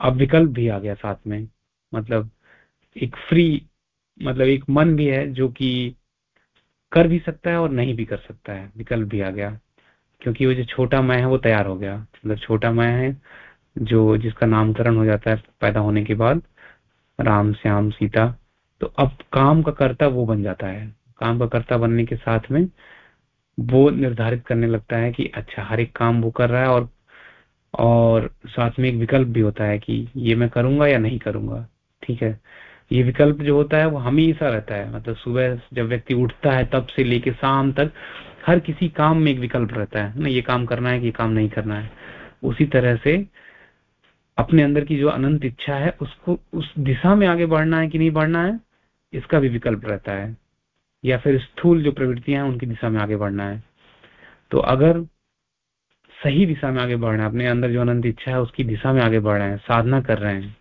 Speaker 1: अब विकल्प भी आ गया साथ में। मतलब एक फ्री मतलब एक मन भी है जो कि कर भी सकता है और नहीं भी कर सकता है। विकल्प भी आ गया। क्योंकि वो जो छोटा मैं है, वो तैयार हो गया। मतलब छोटा मैं है, जो, जिसका नामकरण हो जाता है पैदा होने के बाद, राम, श्याम, सीता तो अब काम का कर्ता वो बन जाता है। काम का कर्ता बनने के साथ में वो निर्धारित करने लगता है कि अच्छा हर एक काम वो कर रहा है और और साथ में एक विकल्प भी होता है कि ये मैं करूँगा या नहीं करूँगा, ठीक है? ये विकल्प जो होता है वो हमेशा रहता है। मतलब सुबह जब व्यक्ति उठता है तब से लेके शाम तक हर किसी काम में एक विकल्प रहता है, ना ये काम करना है कि ये काम नहीं करना है। उसी तरह से अपने अंदर की जो अनंत इच्छा है उसको, उस दिशा में आगे बढ़ना है कि नहीं बढ़ना है, इसका भी विकल्प रहता है। या फिर स्थूल जो प्रवृत्तियाँ हैं, उनकी दिशा में आगे बढ़ना है। तो अगर सही दिशा में आगे बढ़ रहे हैं, अपने अंदर जो अनंत इच्छा है, उसकी दिशा में आगे बढ़ रहे हैं, साधना कर रहे हैं,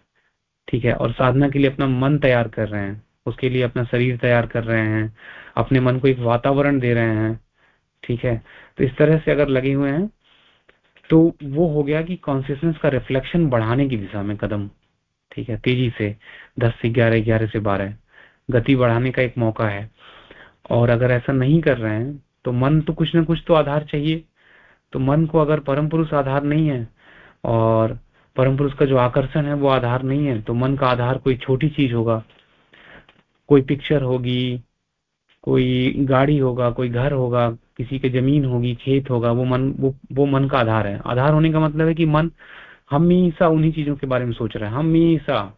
Speaker 1: ठीक है, और साधना के लिए अपना मन तैयार कर रहे हैं, उसके लिए अपना शरीर तैयार कर रहे हैं, अपने मन को एक वातावरण दे रहे हैं, ठीक है तो इस तरह से अगर लगे हुए हैं तो वो हो गया कि कॉन्सियसनेस का रिफ्लेक्शन बढ़ाने की दिशा में कदम, ठीक है, तेज़ी से, दस से ग्यारह ग्यारह से बारह, गति बढ़ाने का एक मौका है। और अगर ऐसा नहीं कर रहे हैं तो मन तो कुछ ना कुछ तो आधार चाहिए। तो मन को अगर परम पुरुष आधार नहीं है और परम पुरुष का जो आकर्षण है वो आधार नहीं है तो मन का आधार कोई छोटी चीज़ होगा। कोई पिक्चर होगी, कोई गाड़ी होगा, कोई घर होगा, किसी के ज़मीन होगी, खेत होगा, वो मन, वो वो मन का आधार है। आधार होने का मतलब है कि मन हमेशा उन्हीं चीज़ों के बारे में सोच रहा है, हमेशा।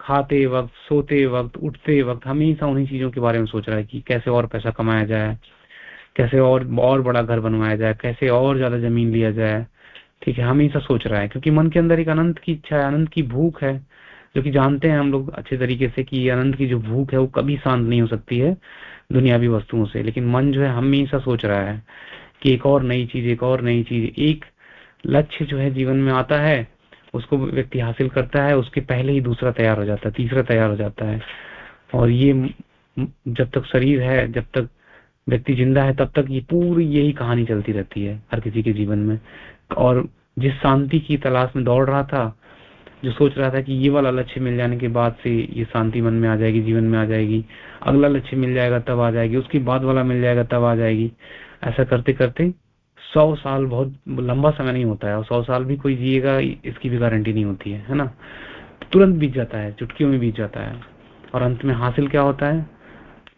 Speaker 1: खाते वक्त, सोते वक्त, उठते वक्त हमेशा उन्हीं चीज़ों के बारे में सोच रहा है कि कैसे और पैसा कमाया जाए, कैसे और और बड़ा घर बनवाया जाए, कैसे और ज़्यादा ज़मीन लिया जाए। ठीक है, हमेशा सोच रहा है, क्योंकि मन के अंदर एक अनंत की इच्छा है, अनंत की भूख है, जो कि जानते हैं हम लोग अच्छे तरीके से कि अनंत की जो भूख है वो कभी शांत नहीं हो सकती है दुनियावी वस्तुओं से। लेकिन मन जो है हमेशा सोच रहा है कि एक और नई चीज़, एक और नई चीज़, एक लक्ष्य जो है जीवन में आता है उसको व्यक्ति हासिल करता है, उसके पहले ही दूसरा तैयार हो जाता है, तीसरा तैयार हो जाता है। और ये जब तक शरीर है, जब तक व्यक्ति ज़िंदा है, तब तक ये पूरी यही कहानी चलती रहती है हर किसी के जीवन में। और जिस शांति की तलाश में दौड़ रहा था, जो सोच रहा था कि ये वाला लक्ष्य मिल जाने के बाद से ये शांति मन में आ जाएगी, जीवन में आ जाएगी, अगला लक्ष्य मिल जाएगा, तब आ जाएगी, उसके बाद वाला मिल जाएगा, तब आ जाएगी, ऐसा करते करते सौ साल बहुत लंबा समय नहीं होता है और सौ साल भी कोई जिएगा, इसकी भी गारंटी नहीं होती है है ना? तुरंत बीत जाता है, चुटकियों में बीत जाता है। और अंत में हासिल क्या होता है?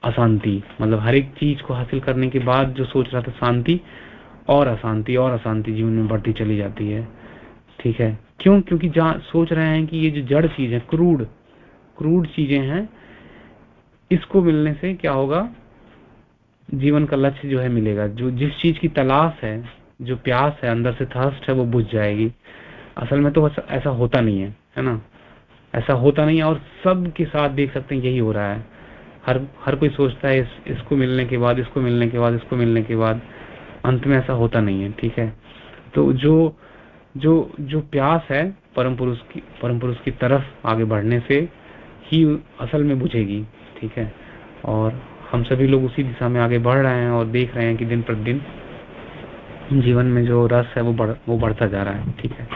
Speaker 1: अशांति। मतलब हर एक चीज़ को हासिल करने के बाद जो सोच रहा था, शांति, और अशांति और अशांति जीवन में बढ़ती चली जाती है। ठीक है? क्यों? क्योंकि जहाँ सोच रहे हैं कि ये जो जड़ चीज़ है क्रूड क्रूड चीज़ें हैं, इसको मिलने से क्या होगा? जीवन का लक्ष्य जो है मिलेगा। जो जिस चीज़ की तलाश है जो प्यास है अंदर से थर्स्ट है वो बुझ जाएगी। असल में तो ऐसा होता नहीं है है ना? ऐसा होता नहीं है और सब के साथ देख सकते हैं यही हो रहा है। हर हर कोई सोचता है इस, इसको मिलने के बाद इसको मिलने के बाद इसको मिलने के बाद। अंत में ऐसा होता नहीं है ठीक है? तो जो जो जो प्यास है परम पुरुष की परम पुरुष की तरफ़ आगे बढ़ने से ही असल में बुझेगी ठीक है? और हम सभी लोग उसी दिशा में आगे बढ़ रहे हैं और देख रहे हैं कि दिन प्रतिदिन जीवन में जो रस है वो बढ़, वो बढ़ता जा रहा है, ठीक है?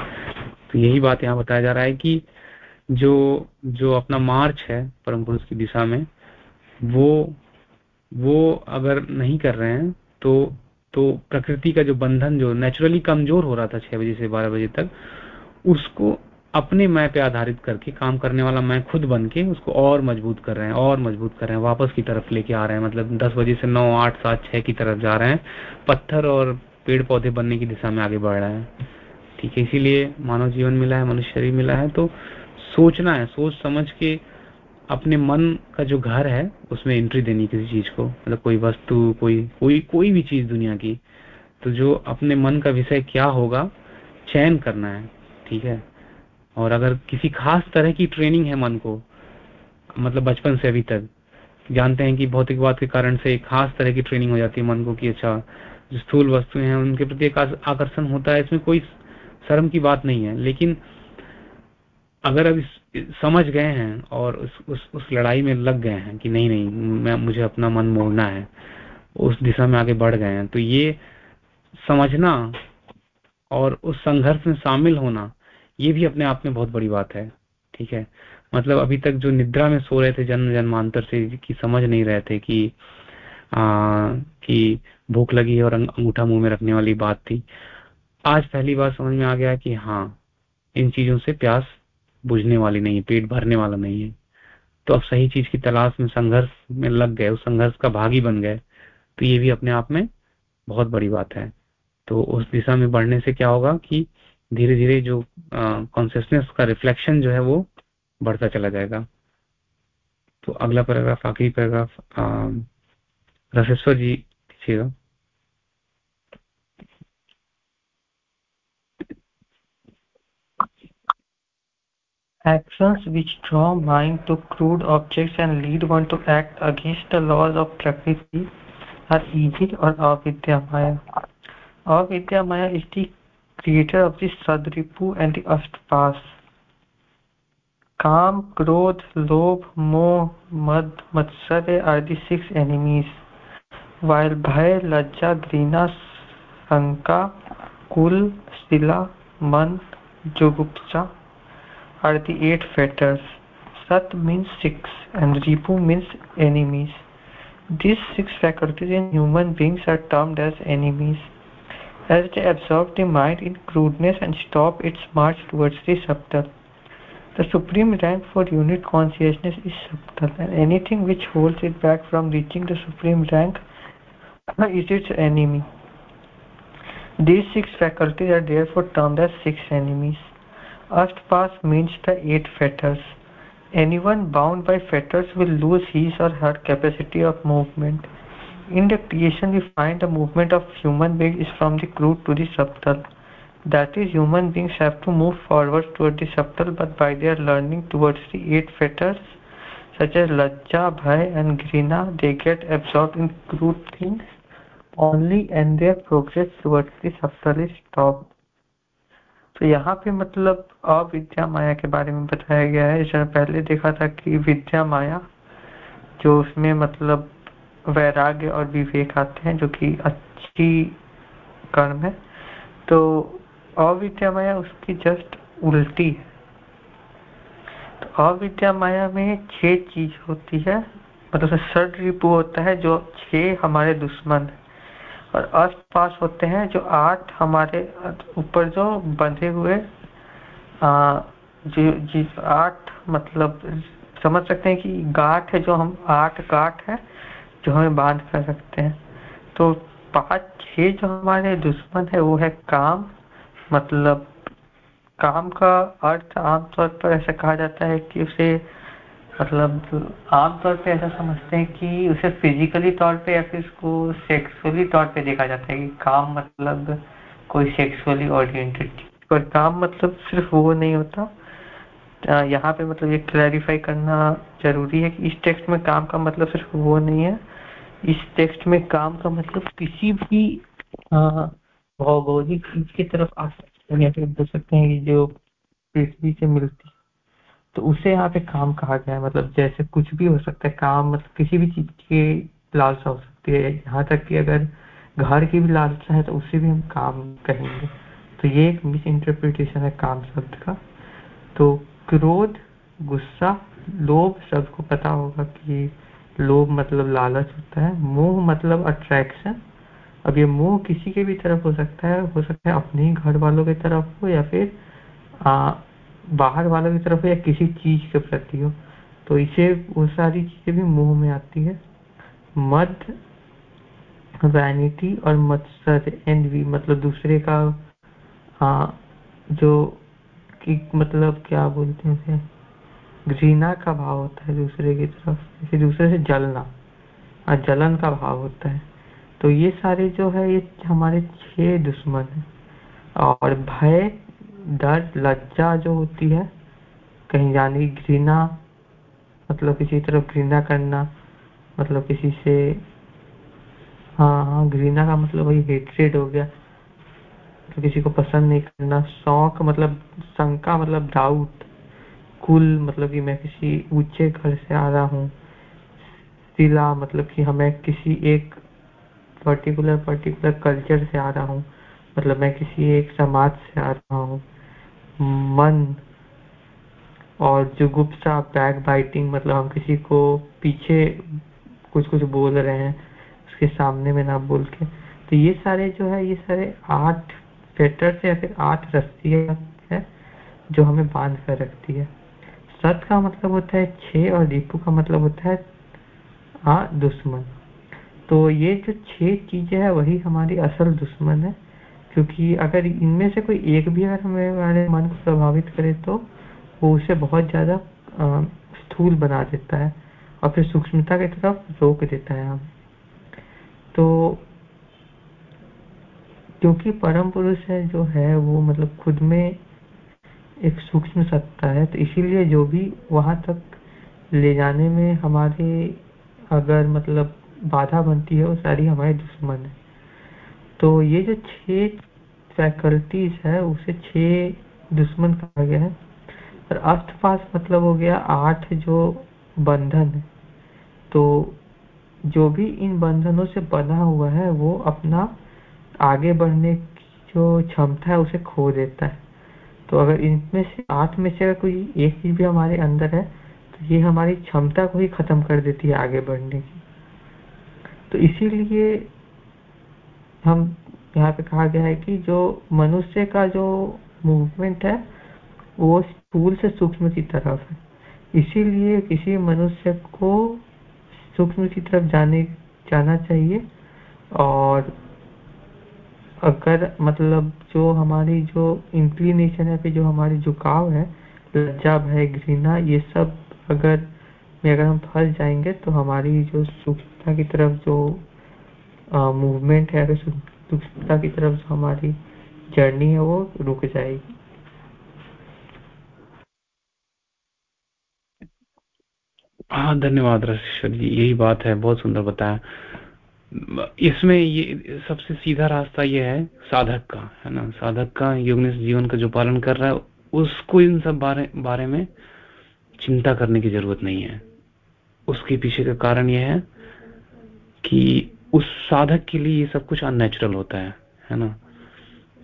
Speaker 1: तो यही बात यहाँ बताया जा रहा है कि जो जो अपना मार्च है परम पुरुष की दिशा में, वो वो अगर नहीं कर रहे हैं तो तो प्रकृति का जो बंधन जो नेचुरली कमज़ोर हो रहा था छह बजे से बारह बजे तक, उसको अपने मैं पे आधारित करके काम करने वाला मैं खुद बन के उसको और मज़बूत कर रहे हैं, और मज़बूत कर रहे हैं, वापस की तरफ़ लेके आ रहे हैं। मतलब दस बजे से नौ, आठ, सात, छह की तरफ़ जा रहे हैं। पत्थर और पेड़ पौधे बनने की दिशा में आगे बढ़ रहे हैं। ठीक है, इसीलिए मानव जीवन मिला है, मनुष्य शरीर मिला है। तो सोचना है, सोच समझ के अपने मन का जो घर है, उसमें एंट्री देनी किसी चीज़ को। मतलब कोई वस्तु, कोई कोई कोई भी चीज़ दुनिया की। तो जो अपने मन का विषय क्या होगा, चयन करना है। ठीक है? और अगर किसी खास तरह की ट्रेनिंग है मन को मतलब बचपन से अभी तक, जानते हैं कि भौतिकवाद के कारण से एक खास तरह की ट्रेनिंग हो जाती है मन को कि अच्छा जो स्थूल वस्तुएँ हैं, उनके प्रति एक आकर्षण होता है, इसमें कोई शर्म की बात नहीं है। लेकिन अगर अब समझ गए हैं और उस उस उस लड़ाई में लग गए हैं कि नहीं नहीं, मैं मुझे अपना मन मोड़ना है, उस दिशा में आगे बढ़ गए हैं तो ये समझना और उस संघर्ष में शामिल होना ये भी अपने आप में बहुत बड़ी बात है ठीक है? मतलब अभी तक जो निद्रा में सो रहे थे जन्म जन्मांतर से कि समझ नहीं रहे थे कि आ, कि भूख लगी और अंगूठा मुँह में रखने वाली बात थी। आज पहली बार समझ में आ गया कि हाँ इन चीज़ों से प्यास बुझने वाली नहीं है पेट भरने वाला नहीं है। तो अब सही चीज़ की तलाश में संघर्ष में लग गए उस संघर्ष का भागी बन गए तो ये भी अपने आप में बहुत बड़ी बात है। तो उस दिशा में बढ़ने से क्या होगा कि धीरे धीरे जो कॉन्सियसनेस का रिफ्लेक्शन जो है वो बढ़ता चला जाएगा तो अगला पैराग्राफ आखिरी पैराग्राफ रसेश्वर जी दीजिएगा
Speaker 3: Actions which draw mind to crude objects and lead one to act against the laws of Prakriti are evil or avidya maya. Avidya maya is the creator of the Sadripu and the Astpas. Kam, Krodh, Lobh, Moh, Mad, Matsarya are the six enemies, while Bhay, Lajja, Grina, Sanka, Kul, Sila, Man, Jugupsa are the eight fetters. Sat means six and Ripu means enemies. These six faculties in human beings are termed as enemies, as they absorb the mind in crudeness and stop its march towards the subtle. The supreme rank for unit consciousness is subtle, and anything which holds it back from reaching the supreme rank uh, is its enemy. These six faculties are therefore termed as six enemies. Astpas means the eight fetters. Anyone bound by fetters will lose his or her capacity of movement. In the creation, we find the movement of human beings is from the crude to the subtle. That is, human beings have to move forward toward the subtle, but by their learning towards the eight fetters, such as Lajja, Bhay, and Grina, they get absorbed in crude things only and their progress towards the subtle is stopped. तो यहाँ पे मतलब अविद्या माया के बारे में बताया गया है जैसे पहले देखा था कि विद्या माया जो उसमें मतलब वैराग्य और विवेक आते हैं जो कि अच्छी कर्म है। तो अविद्या माया उसकी जस्ट उल्टी है। तो अविद्या माया में छह चीज़ होती है। मतलब षड रिपु होता है जो छह हमारे दुश्मन है। और अष्ट पास होते हैं जो आठ हमारे ऊपर जो बंधे हुए आ, जो आठ मतलब समझ सकते हैं कि गाठ है जो हम आठ गाठ है जो हमें बाँध कर रखते हैं। तो पाँच, छह जो हमारे दुश्मन है, वो है काम। मतलब काम का अर्थ आमतौर पर ऐसा कहा जाता है कि उसे मतलब आमतौर पे ऐसा समझते हैं कि उसे फिजिकली तौर पे या फिर उसको सेक्सुअली तौर पे देखा जाता है कि काम मतलब कोई सेक्सुअली ओरिएंटेड पर काम मतलब सिर्फ़ वो नहीं होता। यहाँ पे मतलब ये क्लैरिफाई करना ज़रूरी है कि इस टेक्स्ट में काम का मतलब सिर्फ़ वो नहीं है। इस टेक्स्ट में काम का मतलब किसी भी भौगोलिक चीज़ की तरफ़ आ सकते हैं या फिर बोल सकते हैं कि जो पृथ्वी से मिलती तो उसे यहाँ पे काम कहा गया है। मतलब जैसे कुछ भी हो सकता है, काम मतलब किसी भी चीज़ की लालसा हो सकती है। यहाँ तक कि अगर घर की भी लालसा है तो उसे भी हम काम कहेंगे। तो ये एक मिस इंटरप्रिटेशन है काम शब्द का। तो क्रोध, गुस्सा, लोभ सबको पता होगा कि लोभ मतलब लालच होता है मोह मतलब अट्रैक्शन अब ये मोह किसी के भी तरफ़ हो सकता है हो सकता है अपने ही घर वालों की तरफ़ हो या फिर आ, बाहर वालों की तरफ़ हो या किसी चीज़ के प्रति हो तो इसे वो सारी चीज़ें भी मुँह में आती है। मद वैनिटी और मत्सर एनवी मतलब दूसरे का आ, जो कि मतलब क्या बोलते हैं घृणा का भाव होता है दूसरे की तरफ़। जैसे दूसरे से जलना, और जलन का भाव होता है। तो ये सारे जो है, ये हमारे छह दुश्मन है। और भय, डर, लज्जा जो होती है, कहीं जाने की घृणा मतलब किसी तरफ़ घृणा करना मतलब किसी से हाँ हाँ घृणा का मतलब वही हेट्रेड हो गया तो किसी को पसंद नहीं करना, शौक मतलब शंका मतलब डाउट कुल मतलब कि मैं किसी ऊँचे घर से आ रहा हूँ सिला मतलब कि हमें किसी एक पर्टिकुलर पर्टिकुलर कल्चर से आ रहा हूँ। मतलब मैं किसी एक समाज से आ रहा हूँ। मन और जुगुप्सा बैक बाइटिंग मतलब हम किसी को पीछे कुछ कुछ बोल रहे हैं, उसके सामने में ना बोल के। तो ये सारे जो है, ये सारे आठ फेटर्स या फिर आठ रस्सियाँ है जो हमें बाँध कर रखती है। सत का मतलब होता है छह और दीपू का मतलब होता है आ दुश्मन। तो ये जो छह चीज़ें है, वही हमारी असल दुश्मन है, क्योंकि अगर इनमें से कोई एक भी अगर हमें हमारे मन को प्रभावित करे तो वो उसे बहुत ज़्यादा स्थूल बना देता है और फिर सूक्ष्मता की तरफ़ रोक देता है हमें। तो क्योंकि परम पुरुष है, जो है, वो मतलब खुद में एक सूक्ष्म सत्ता है तो इसीलिए जो भी वहाँ तक ले जाने में हमारे अगर मतलब बाधा बनती है, वो सारी हमारे दुश्मन है। तो ये जो छह फैकल्टीज है, उसे छह दुश्मन कहा गया है। और अष्टपास मतलब हो गया आठ जो बंधन है। तो जो भी इन बंधनों से बना हुआ है, वो अपना आगे बढ़ने की जो क्षमता है, उसे खो देता है। तो अगर इनमें से आठ में से अगर कोई एक चीज़ भी हमारे अंदर है तो ये हमारी क्षमता को ही खत्म कर देती है आगे बढ़ने की। तो इसीलिए हम यहाँ पे कहा गया है कि जो मनुष्य का जो मूवमेंट है, वो स्थूल से सूक्ष्म की तरफ़ है। इसीलिए किसी मनुष्य को सूक्ष्म की तरफ़ जाने, जाना चाहिए और अगर मतलब जो हमारी जो इंक्लिनेशन है जो हमारी झुकाव है, लज्जा, भय, घृणा, ये सब अगर अगर हम फंस जाएँगे तो हमारी जो सूक्ष्मता की तरफ़ जो मूवमेंट है, अगर सूक्ष्मता की तरफ़ जो हमारी जर्नी है, वो रुक जाएगी।
Speaker 1: हाँ धन्यवाद रश्वर जी, यही बात है, बहुत सुंदर बताया। इसमें ये, सबसे सीधा रास्ता ये है, साधक का, है ना? साधक का योगनिष्ठ जीवन का जो पालन कर रहा है, उसको इन सब बारे बारे में चिंता करने की ज़रूरत नहीं है। उसके पीछे का कारण यह है कि उस साधक के लिए ये सब कुछ अननेचुरल होता है है ना?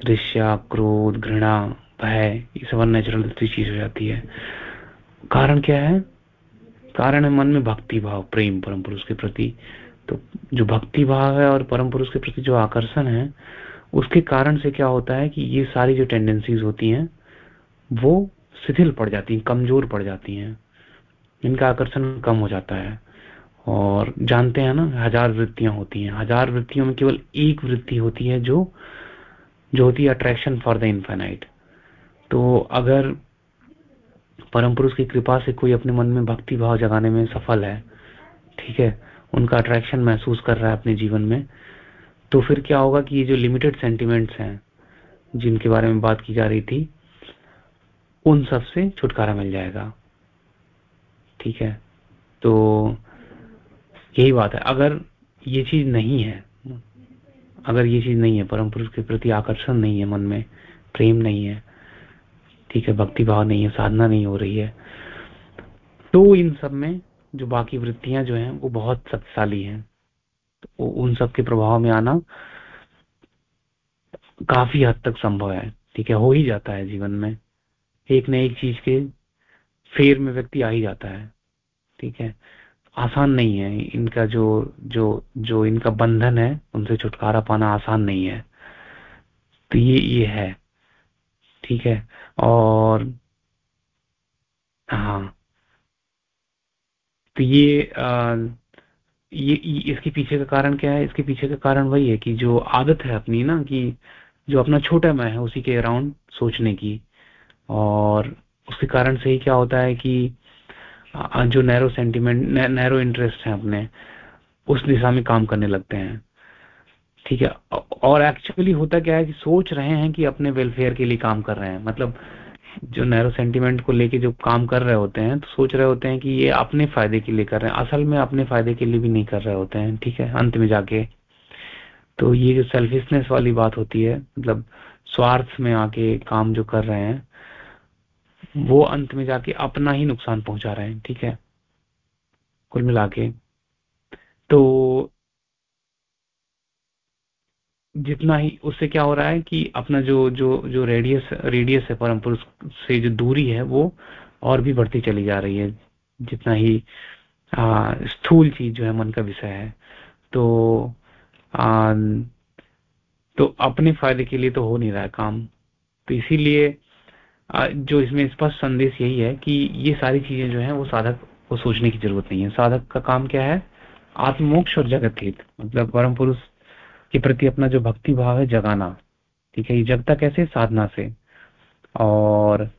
Speaker 1: ऋष्या, क्रोध, घृणा, भय, ये सब अननेचुरल चीज़ हो जाती है। कारण क्या है? कारण है मन में भक्ति भाव प्रेम, परम पुरुष के प्रति। तो जो भक्ति भाव है और परम पुरुष के प्रति जो आकर्षण है, उसके कारण से क्या होता है कि ये सारी जो टेंडेंसीज होती हैं, वो शिथिल पड़ जाती हैं, कमज़ोर पड़ जाती हैं। इनका आकर्षण कम हो जाता है। और जानते हैं ना, हज़ार वृत्तियाँ होती हैं। हज़ार वृत्तियों में केवल एक वृत्ति होती है जो जो होती है अट्रैक्शन फॉर द इन्फेनाइट तो अगर परम पुरुष की कृपा से कोई अपने मन में भक्ति भाव जगाने में सफल है, ठीक है, उनका अट्रैक्शन महसूस कर रहा है अपने जीवन में तो फिर क्या होगा कि ये जो लिमिटेड सेंटिमेंट्स हैं, जिनके बारे में बात की जा रही थी उन सबसे छुटकारा मिल जाएगा। ठीक है? तो यही बात है। अगर ये चीज़ नहीं है, अगर ये चीज़ नहीं है, परम पुरुष के प्रति आकर्षण नहीं है मन में, प्रेम नहीं है, ठीक है, भक्ति भाव नहीं है, साधना नहीं हो रही है तो इन सब में जो बाकी वृत्तियाँ जो हैं, वो बहुत शक्तिशाली हैं। तो उन सब के प्रभाव में आना काफ़ी हद तक संभव है। ठीक है? हो ही जाता है जीवन में। एक न एक चीज़ के फेर में व्यक्ति आ ही जाता है ठीक है? आसान नहीं है। इनका जो जो जो इनका बंधन है उनसे छुटकारा पाना आसान नहीं है। तो ये ये है ठीक है? और हाँ। तो ये आ, ये, इसके पीछे का कारण क्या है? इसके पीछे का कारण वही है कि जो आदत है अपनी ना कि जो अपना छोटा मैं है उसी के अराउंड सोचने की और उसके कारण से ही क्या होता है कि जो नैरो सेंटिमेंट नैरो इंटरेस्ट है अपने, उस दिशा में काम करने लगते हैं। ठीक है? और एक्चुअली होता क्या है कि सोच रहे हैं कि अपने वेलफेयर के लिए काम कर रहे हैं। मतलब जो नैरो सेंटिमेंट को लेके जो काम कर रहे होते हैं तो सोच रहे होते हैं कि ये अपने फ़ायदे के लिए कर रहे हैं। असल में अपने फ़ायदे के लिए भी नहीं कर रहे होते हैं, ठीक है? अंत में जाके। तो ये जो सेल्फिशनेस वाली बात होती है मतलब स्वार्थ में आके काम जो कर रहे हैं वो अंत में जाके अपना ही नुकसान पहुँचा रहे हैं ठीक है? कुल मिला के। तो जितना ही उससे क्या हो रहा है कि अपना जो जो जो रेडियस रेडियस है परम पुरुष से जो दूरी है वो और भी बढ़ती चली जा रही है। जितना ही आ, स्थूल चीज़ जो है मन का विषय है। तो आ, तो अपने फ़ायदे के लिए तो हो नहीं रहा है काम। तो इसीलिए जो इसमें स्पष्ट संदेश यही है कि ये सारी चीज़ें जो है वो साधक को सोचने की ज़रूरत नहीं है। साधक का काम क्या है? आत्मोक्ष और जगत हित। मतलब परम पुरुष के प्रति अपना जो भक्ति भाव है, जगाना। ठीक है, ये जगता कैसे? साधना से। और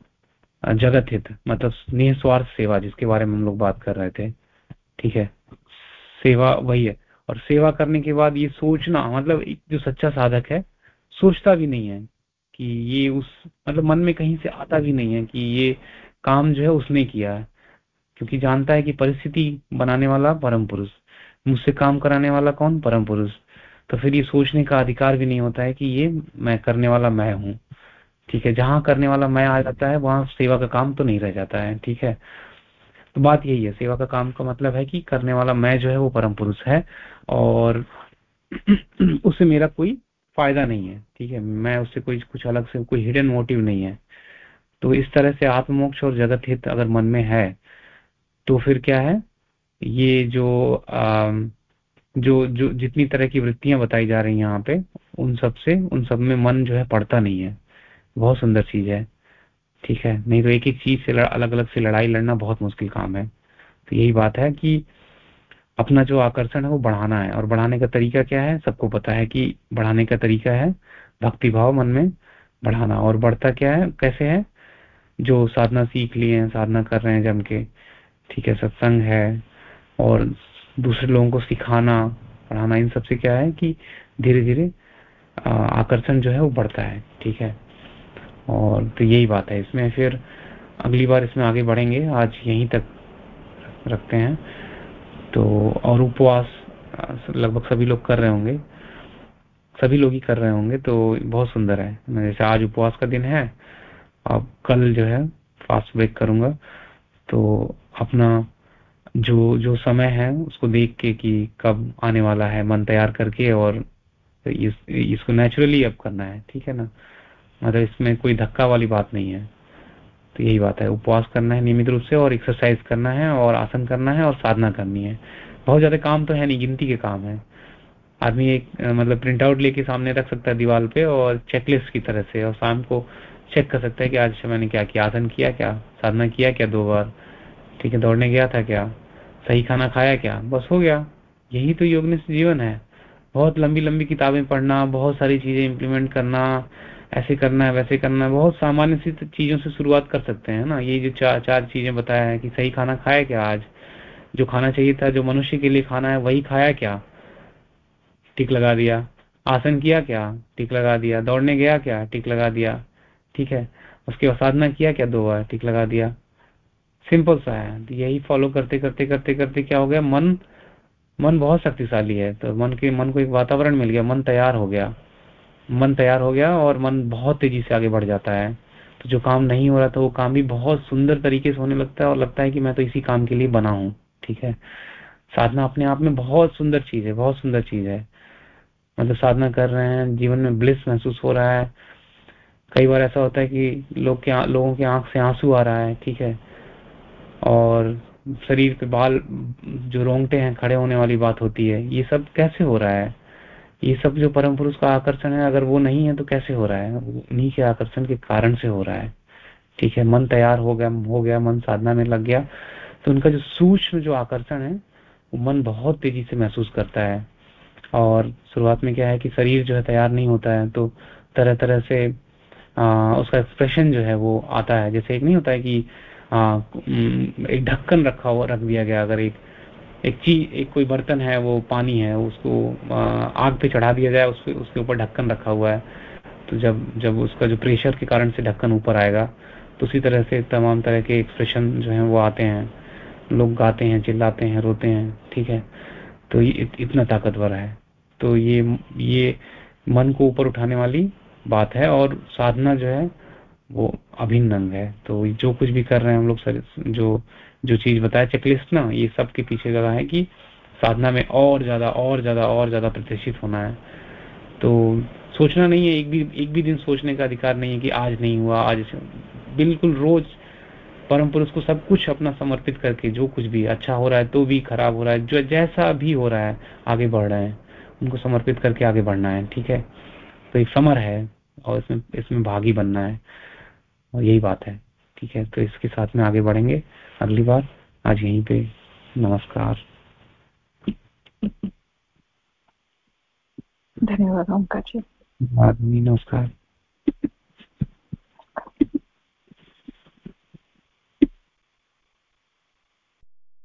Speaker 1: जगत हित मतलब निस्वार्थ सेवा, जिसके बारे में हम लोग बात कर रहे थे। ठीक है, सेवा वही है। और सेवा करने के बाद ये सोचना मतलब जो सच्चा साधक है, सोचता भी नहीं है। कि ये उस मतलब मन में कहीं से आता भी नहीं है कि ये काम जो है उसने किया है। क्योंकि जानता है कि परिस्थिति बनाने वाला परम पुरुष, मुझसे काम कराने वाला कौन? परम पुरुष। तो फिर ये सोचने का अधिकार भी नहीं होता है कि ये मैं करने वाला मैं हूँ। ठीक है, जहाँ करने वाला मैं आ जाता है, वहाँ सेवा का काम तो नहीं रह जाता है। ठीक है? तो बात यही है, सेवा का काम का मतलब है कि करने वाला मैं जो है वो परम पुरुष है और उससे मेरा कोई फ़ायदा नहीं है ठीक है? मैं उससे कोई कुछ अलग से कोई हिडन मोटिव नहीं है। तो इस तरह से आत्मोक्ष और जगत हित अगर मन में है तो फिर क्या है? ये जो आ, जो जो जितनी तरह की वृत्तियाँ बताई जा रही हैं यहाँ पे उन सबसे उन सब में मन जो है पड़ता नहीं है। बहुत सुंदर चीज़ है ठीक है? नहीं तो एक एक चीज़ से अलग अलग से लड़ाई लड़ना बहुत मुश्किल काम है। तो यही बात है कि अपना जो आकर्षण है वो बढ़ाना है। और बढ़ाने का तरीका क्या है? सबको पता है कि बढ़ाने का तरीका है भक्ति भाव मन में बढ़ाना। और बढ़ता क्या है? कैसे है? जो साधना सीख लिए हैं, साधना कर रहे हैं जम के, ठीक है, सत्संग है, और दूसरे लोगों को सिखाना, पढ़ाना, इन सबसे क्या है कि धीरे धीरे आकर्षण जो है वो बढ़ता है, ठीक है? और तो यही बात है। इसमें फिर अगली बार इसमें आगे बढ़ेंगे। आज यहीं तक रखते हैं। तो और उपवास लगभग सभी लोग कर रहे होंगे। सभी लोग ही कर रहे होंगे तो बहुत सुंदर है। जैसे आज उपवास का दिन है अब कल जो है फास्ट ब्रेक करूँगा। तो अपना जो जो समय है उसको देख के कि कब आने वाला है मन तैयार करके और इस, इसको नेचुरली अब करना है ठीक है ना? मतलब इसमें कोई धक्का वाली बात नहीं है। तो यही बात है। उपवास करना है, नियमित रूप से, और एक्सरसाइज करना है, और आसन करना है, और साधना करनी है। बहुत ज़्यादा काम तो है नहीं, गिनती के काम है। आदमी एक मतलब प्रिंट आउट लेके सामने रख सकता है दीवार पे, और चेकलिस्ट की तरह से, और शाम को चेक कर सकता है कि आज मैंने क्या किया, आसन किया क्या, साधना किया क्या दो बार, ठीक है, दौड़ने गया था क्या, सही खाना खाया क्या, बस हो गया। यही तो योग जीवन है। बहुत लंबी लंबी किताबें पढ़ना, बहुत सारी चीज़ें इंप्लीमेंट करना ऐसे करना है, वैसे करना है। बहुत सामान्य सी चीज़ों से शुरुआत कर सकते हैं ना। ये जो चार चार चीज़ें बताया है कि सही खाना खाया क्या आज? जो खाना चाहिए था, जो मनुष्य के लिए खाना है, वही खाया क्या? टिक लगा दिया। आसन किया क्या? टिक लगा दिया। दौड़ने गया क्या? टिक लगा दिया। ठीक है। उसके साधना किया क्या दो बार? टिक लगा दिया। सिंपल सा है। तो यही फॉलो करते करते करते करते क्या हो गया? मन मन बहुत शक्तिशाली है। तो मन के, मन को एक वातावरण मिल गया। मन तैयार हो गया। मन तैयार हो गया और मन बहुत तेज़ी से आगे बढ़ जाता है। तो जो काम नहीं हो रहा था, वो काम भी बहुत सुंदर तरीके से होने लगता है और लगता है कि मैं तो इसी काम के लिए बना हूँ, ठीक है? साधना अपने आप में बहुत सुंदर चीज़ है, बहुत सुंदर चीज़ है। मतलब साधना कर रहे हैं, जीवन में ब्लिस महसूस हो रहा है। कई बार ऐसा होता है कि लोग के लोगों के आँख से आँसू आ रहा है, ठीक है? और शरीर पे बाल, जो रोंगटे हैं, खड़े होने वाली बात होती है। ये सब कैसे हो रहा है? ये सब जो परम पुरुष का आकर्षण है अगर वो नहीं है तो कैसे हो रहा है? उन्हीं के आकर्षण के कारण से हो रहा है। ठीक है मन तैयार हो गया हो गया मन साधना में लग गया। तो उनका जो सूक्ष्म जो आकर्षण है वो मन बहुत तेज़ी से महसूस करता है। और शुरुआत में क्या है कि शरीर जो है तैयार नहीं होता है तो तरह तरह से आ, उसका एक्सप्रेशन जो है वो आता है। जैसे एक नहीं होता है कि आ, एक ढक्कन रखा हुआ रख दिया गया अगर एक एक चीज़ एक कोई बर्तन है वो पानी है उसको आग पे चढ़ा दिया जाए उसके उसके ऊपर ढक्कन रखा हुआ है। तो जब जब उसका जो प्रेशर के कारण से ढक्कन ऊपर आएगा तो उसी तरह से तमाम तरह के एक्सप्रेशन जो है वो आते हैं। लोग गाते हैं चिल्लाते हैं रोते हैं ठीक है? तो ये इत, इतना ताकतवर है। तो ये ये मन को ऊपर उठाने वाली बात है और साधना जो है वो अभिन्न अंग है। तो जो कुछ भी कर रहे हैं हम लोग जो जो चीज़ बताया चेकलिस्ट ना, ये सब के पीछे लगा है कि साधना में और ज़्यादा और ज़्यादा और ज़्यादा प्रतिष्ठित होना है। तो सोचना नहीं है, एक भी एक भी दिन सोचने का अधिकार नहीं है कि आज नहीं हुआ, आज बिल्कुल रोज परम पुरुष को सब कुछ अपना समर्पित करके जो कुछ भी अच्छा हो रहा है तो भी खराब हो रहा है, जो, जैसा भी हो रहा है, आगे बढ़ रहे हैं। उनको समर्पित करके आगे बढ़ना है, ठीक है? तो एक समर है और इसमें इसमें भागी बनना है, और यही बात है, ठीक है? तो इसके साथ में आगे बढ़ेंगे। अगली बार। आज यहीं पे। नमस्कार।
Speaker 2: धन्यवाद ओंकार जी।
Speaker 1: नमस्कार।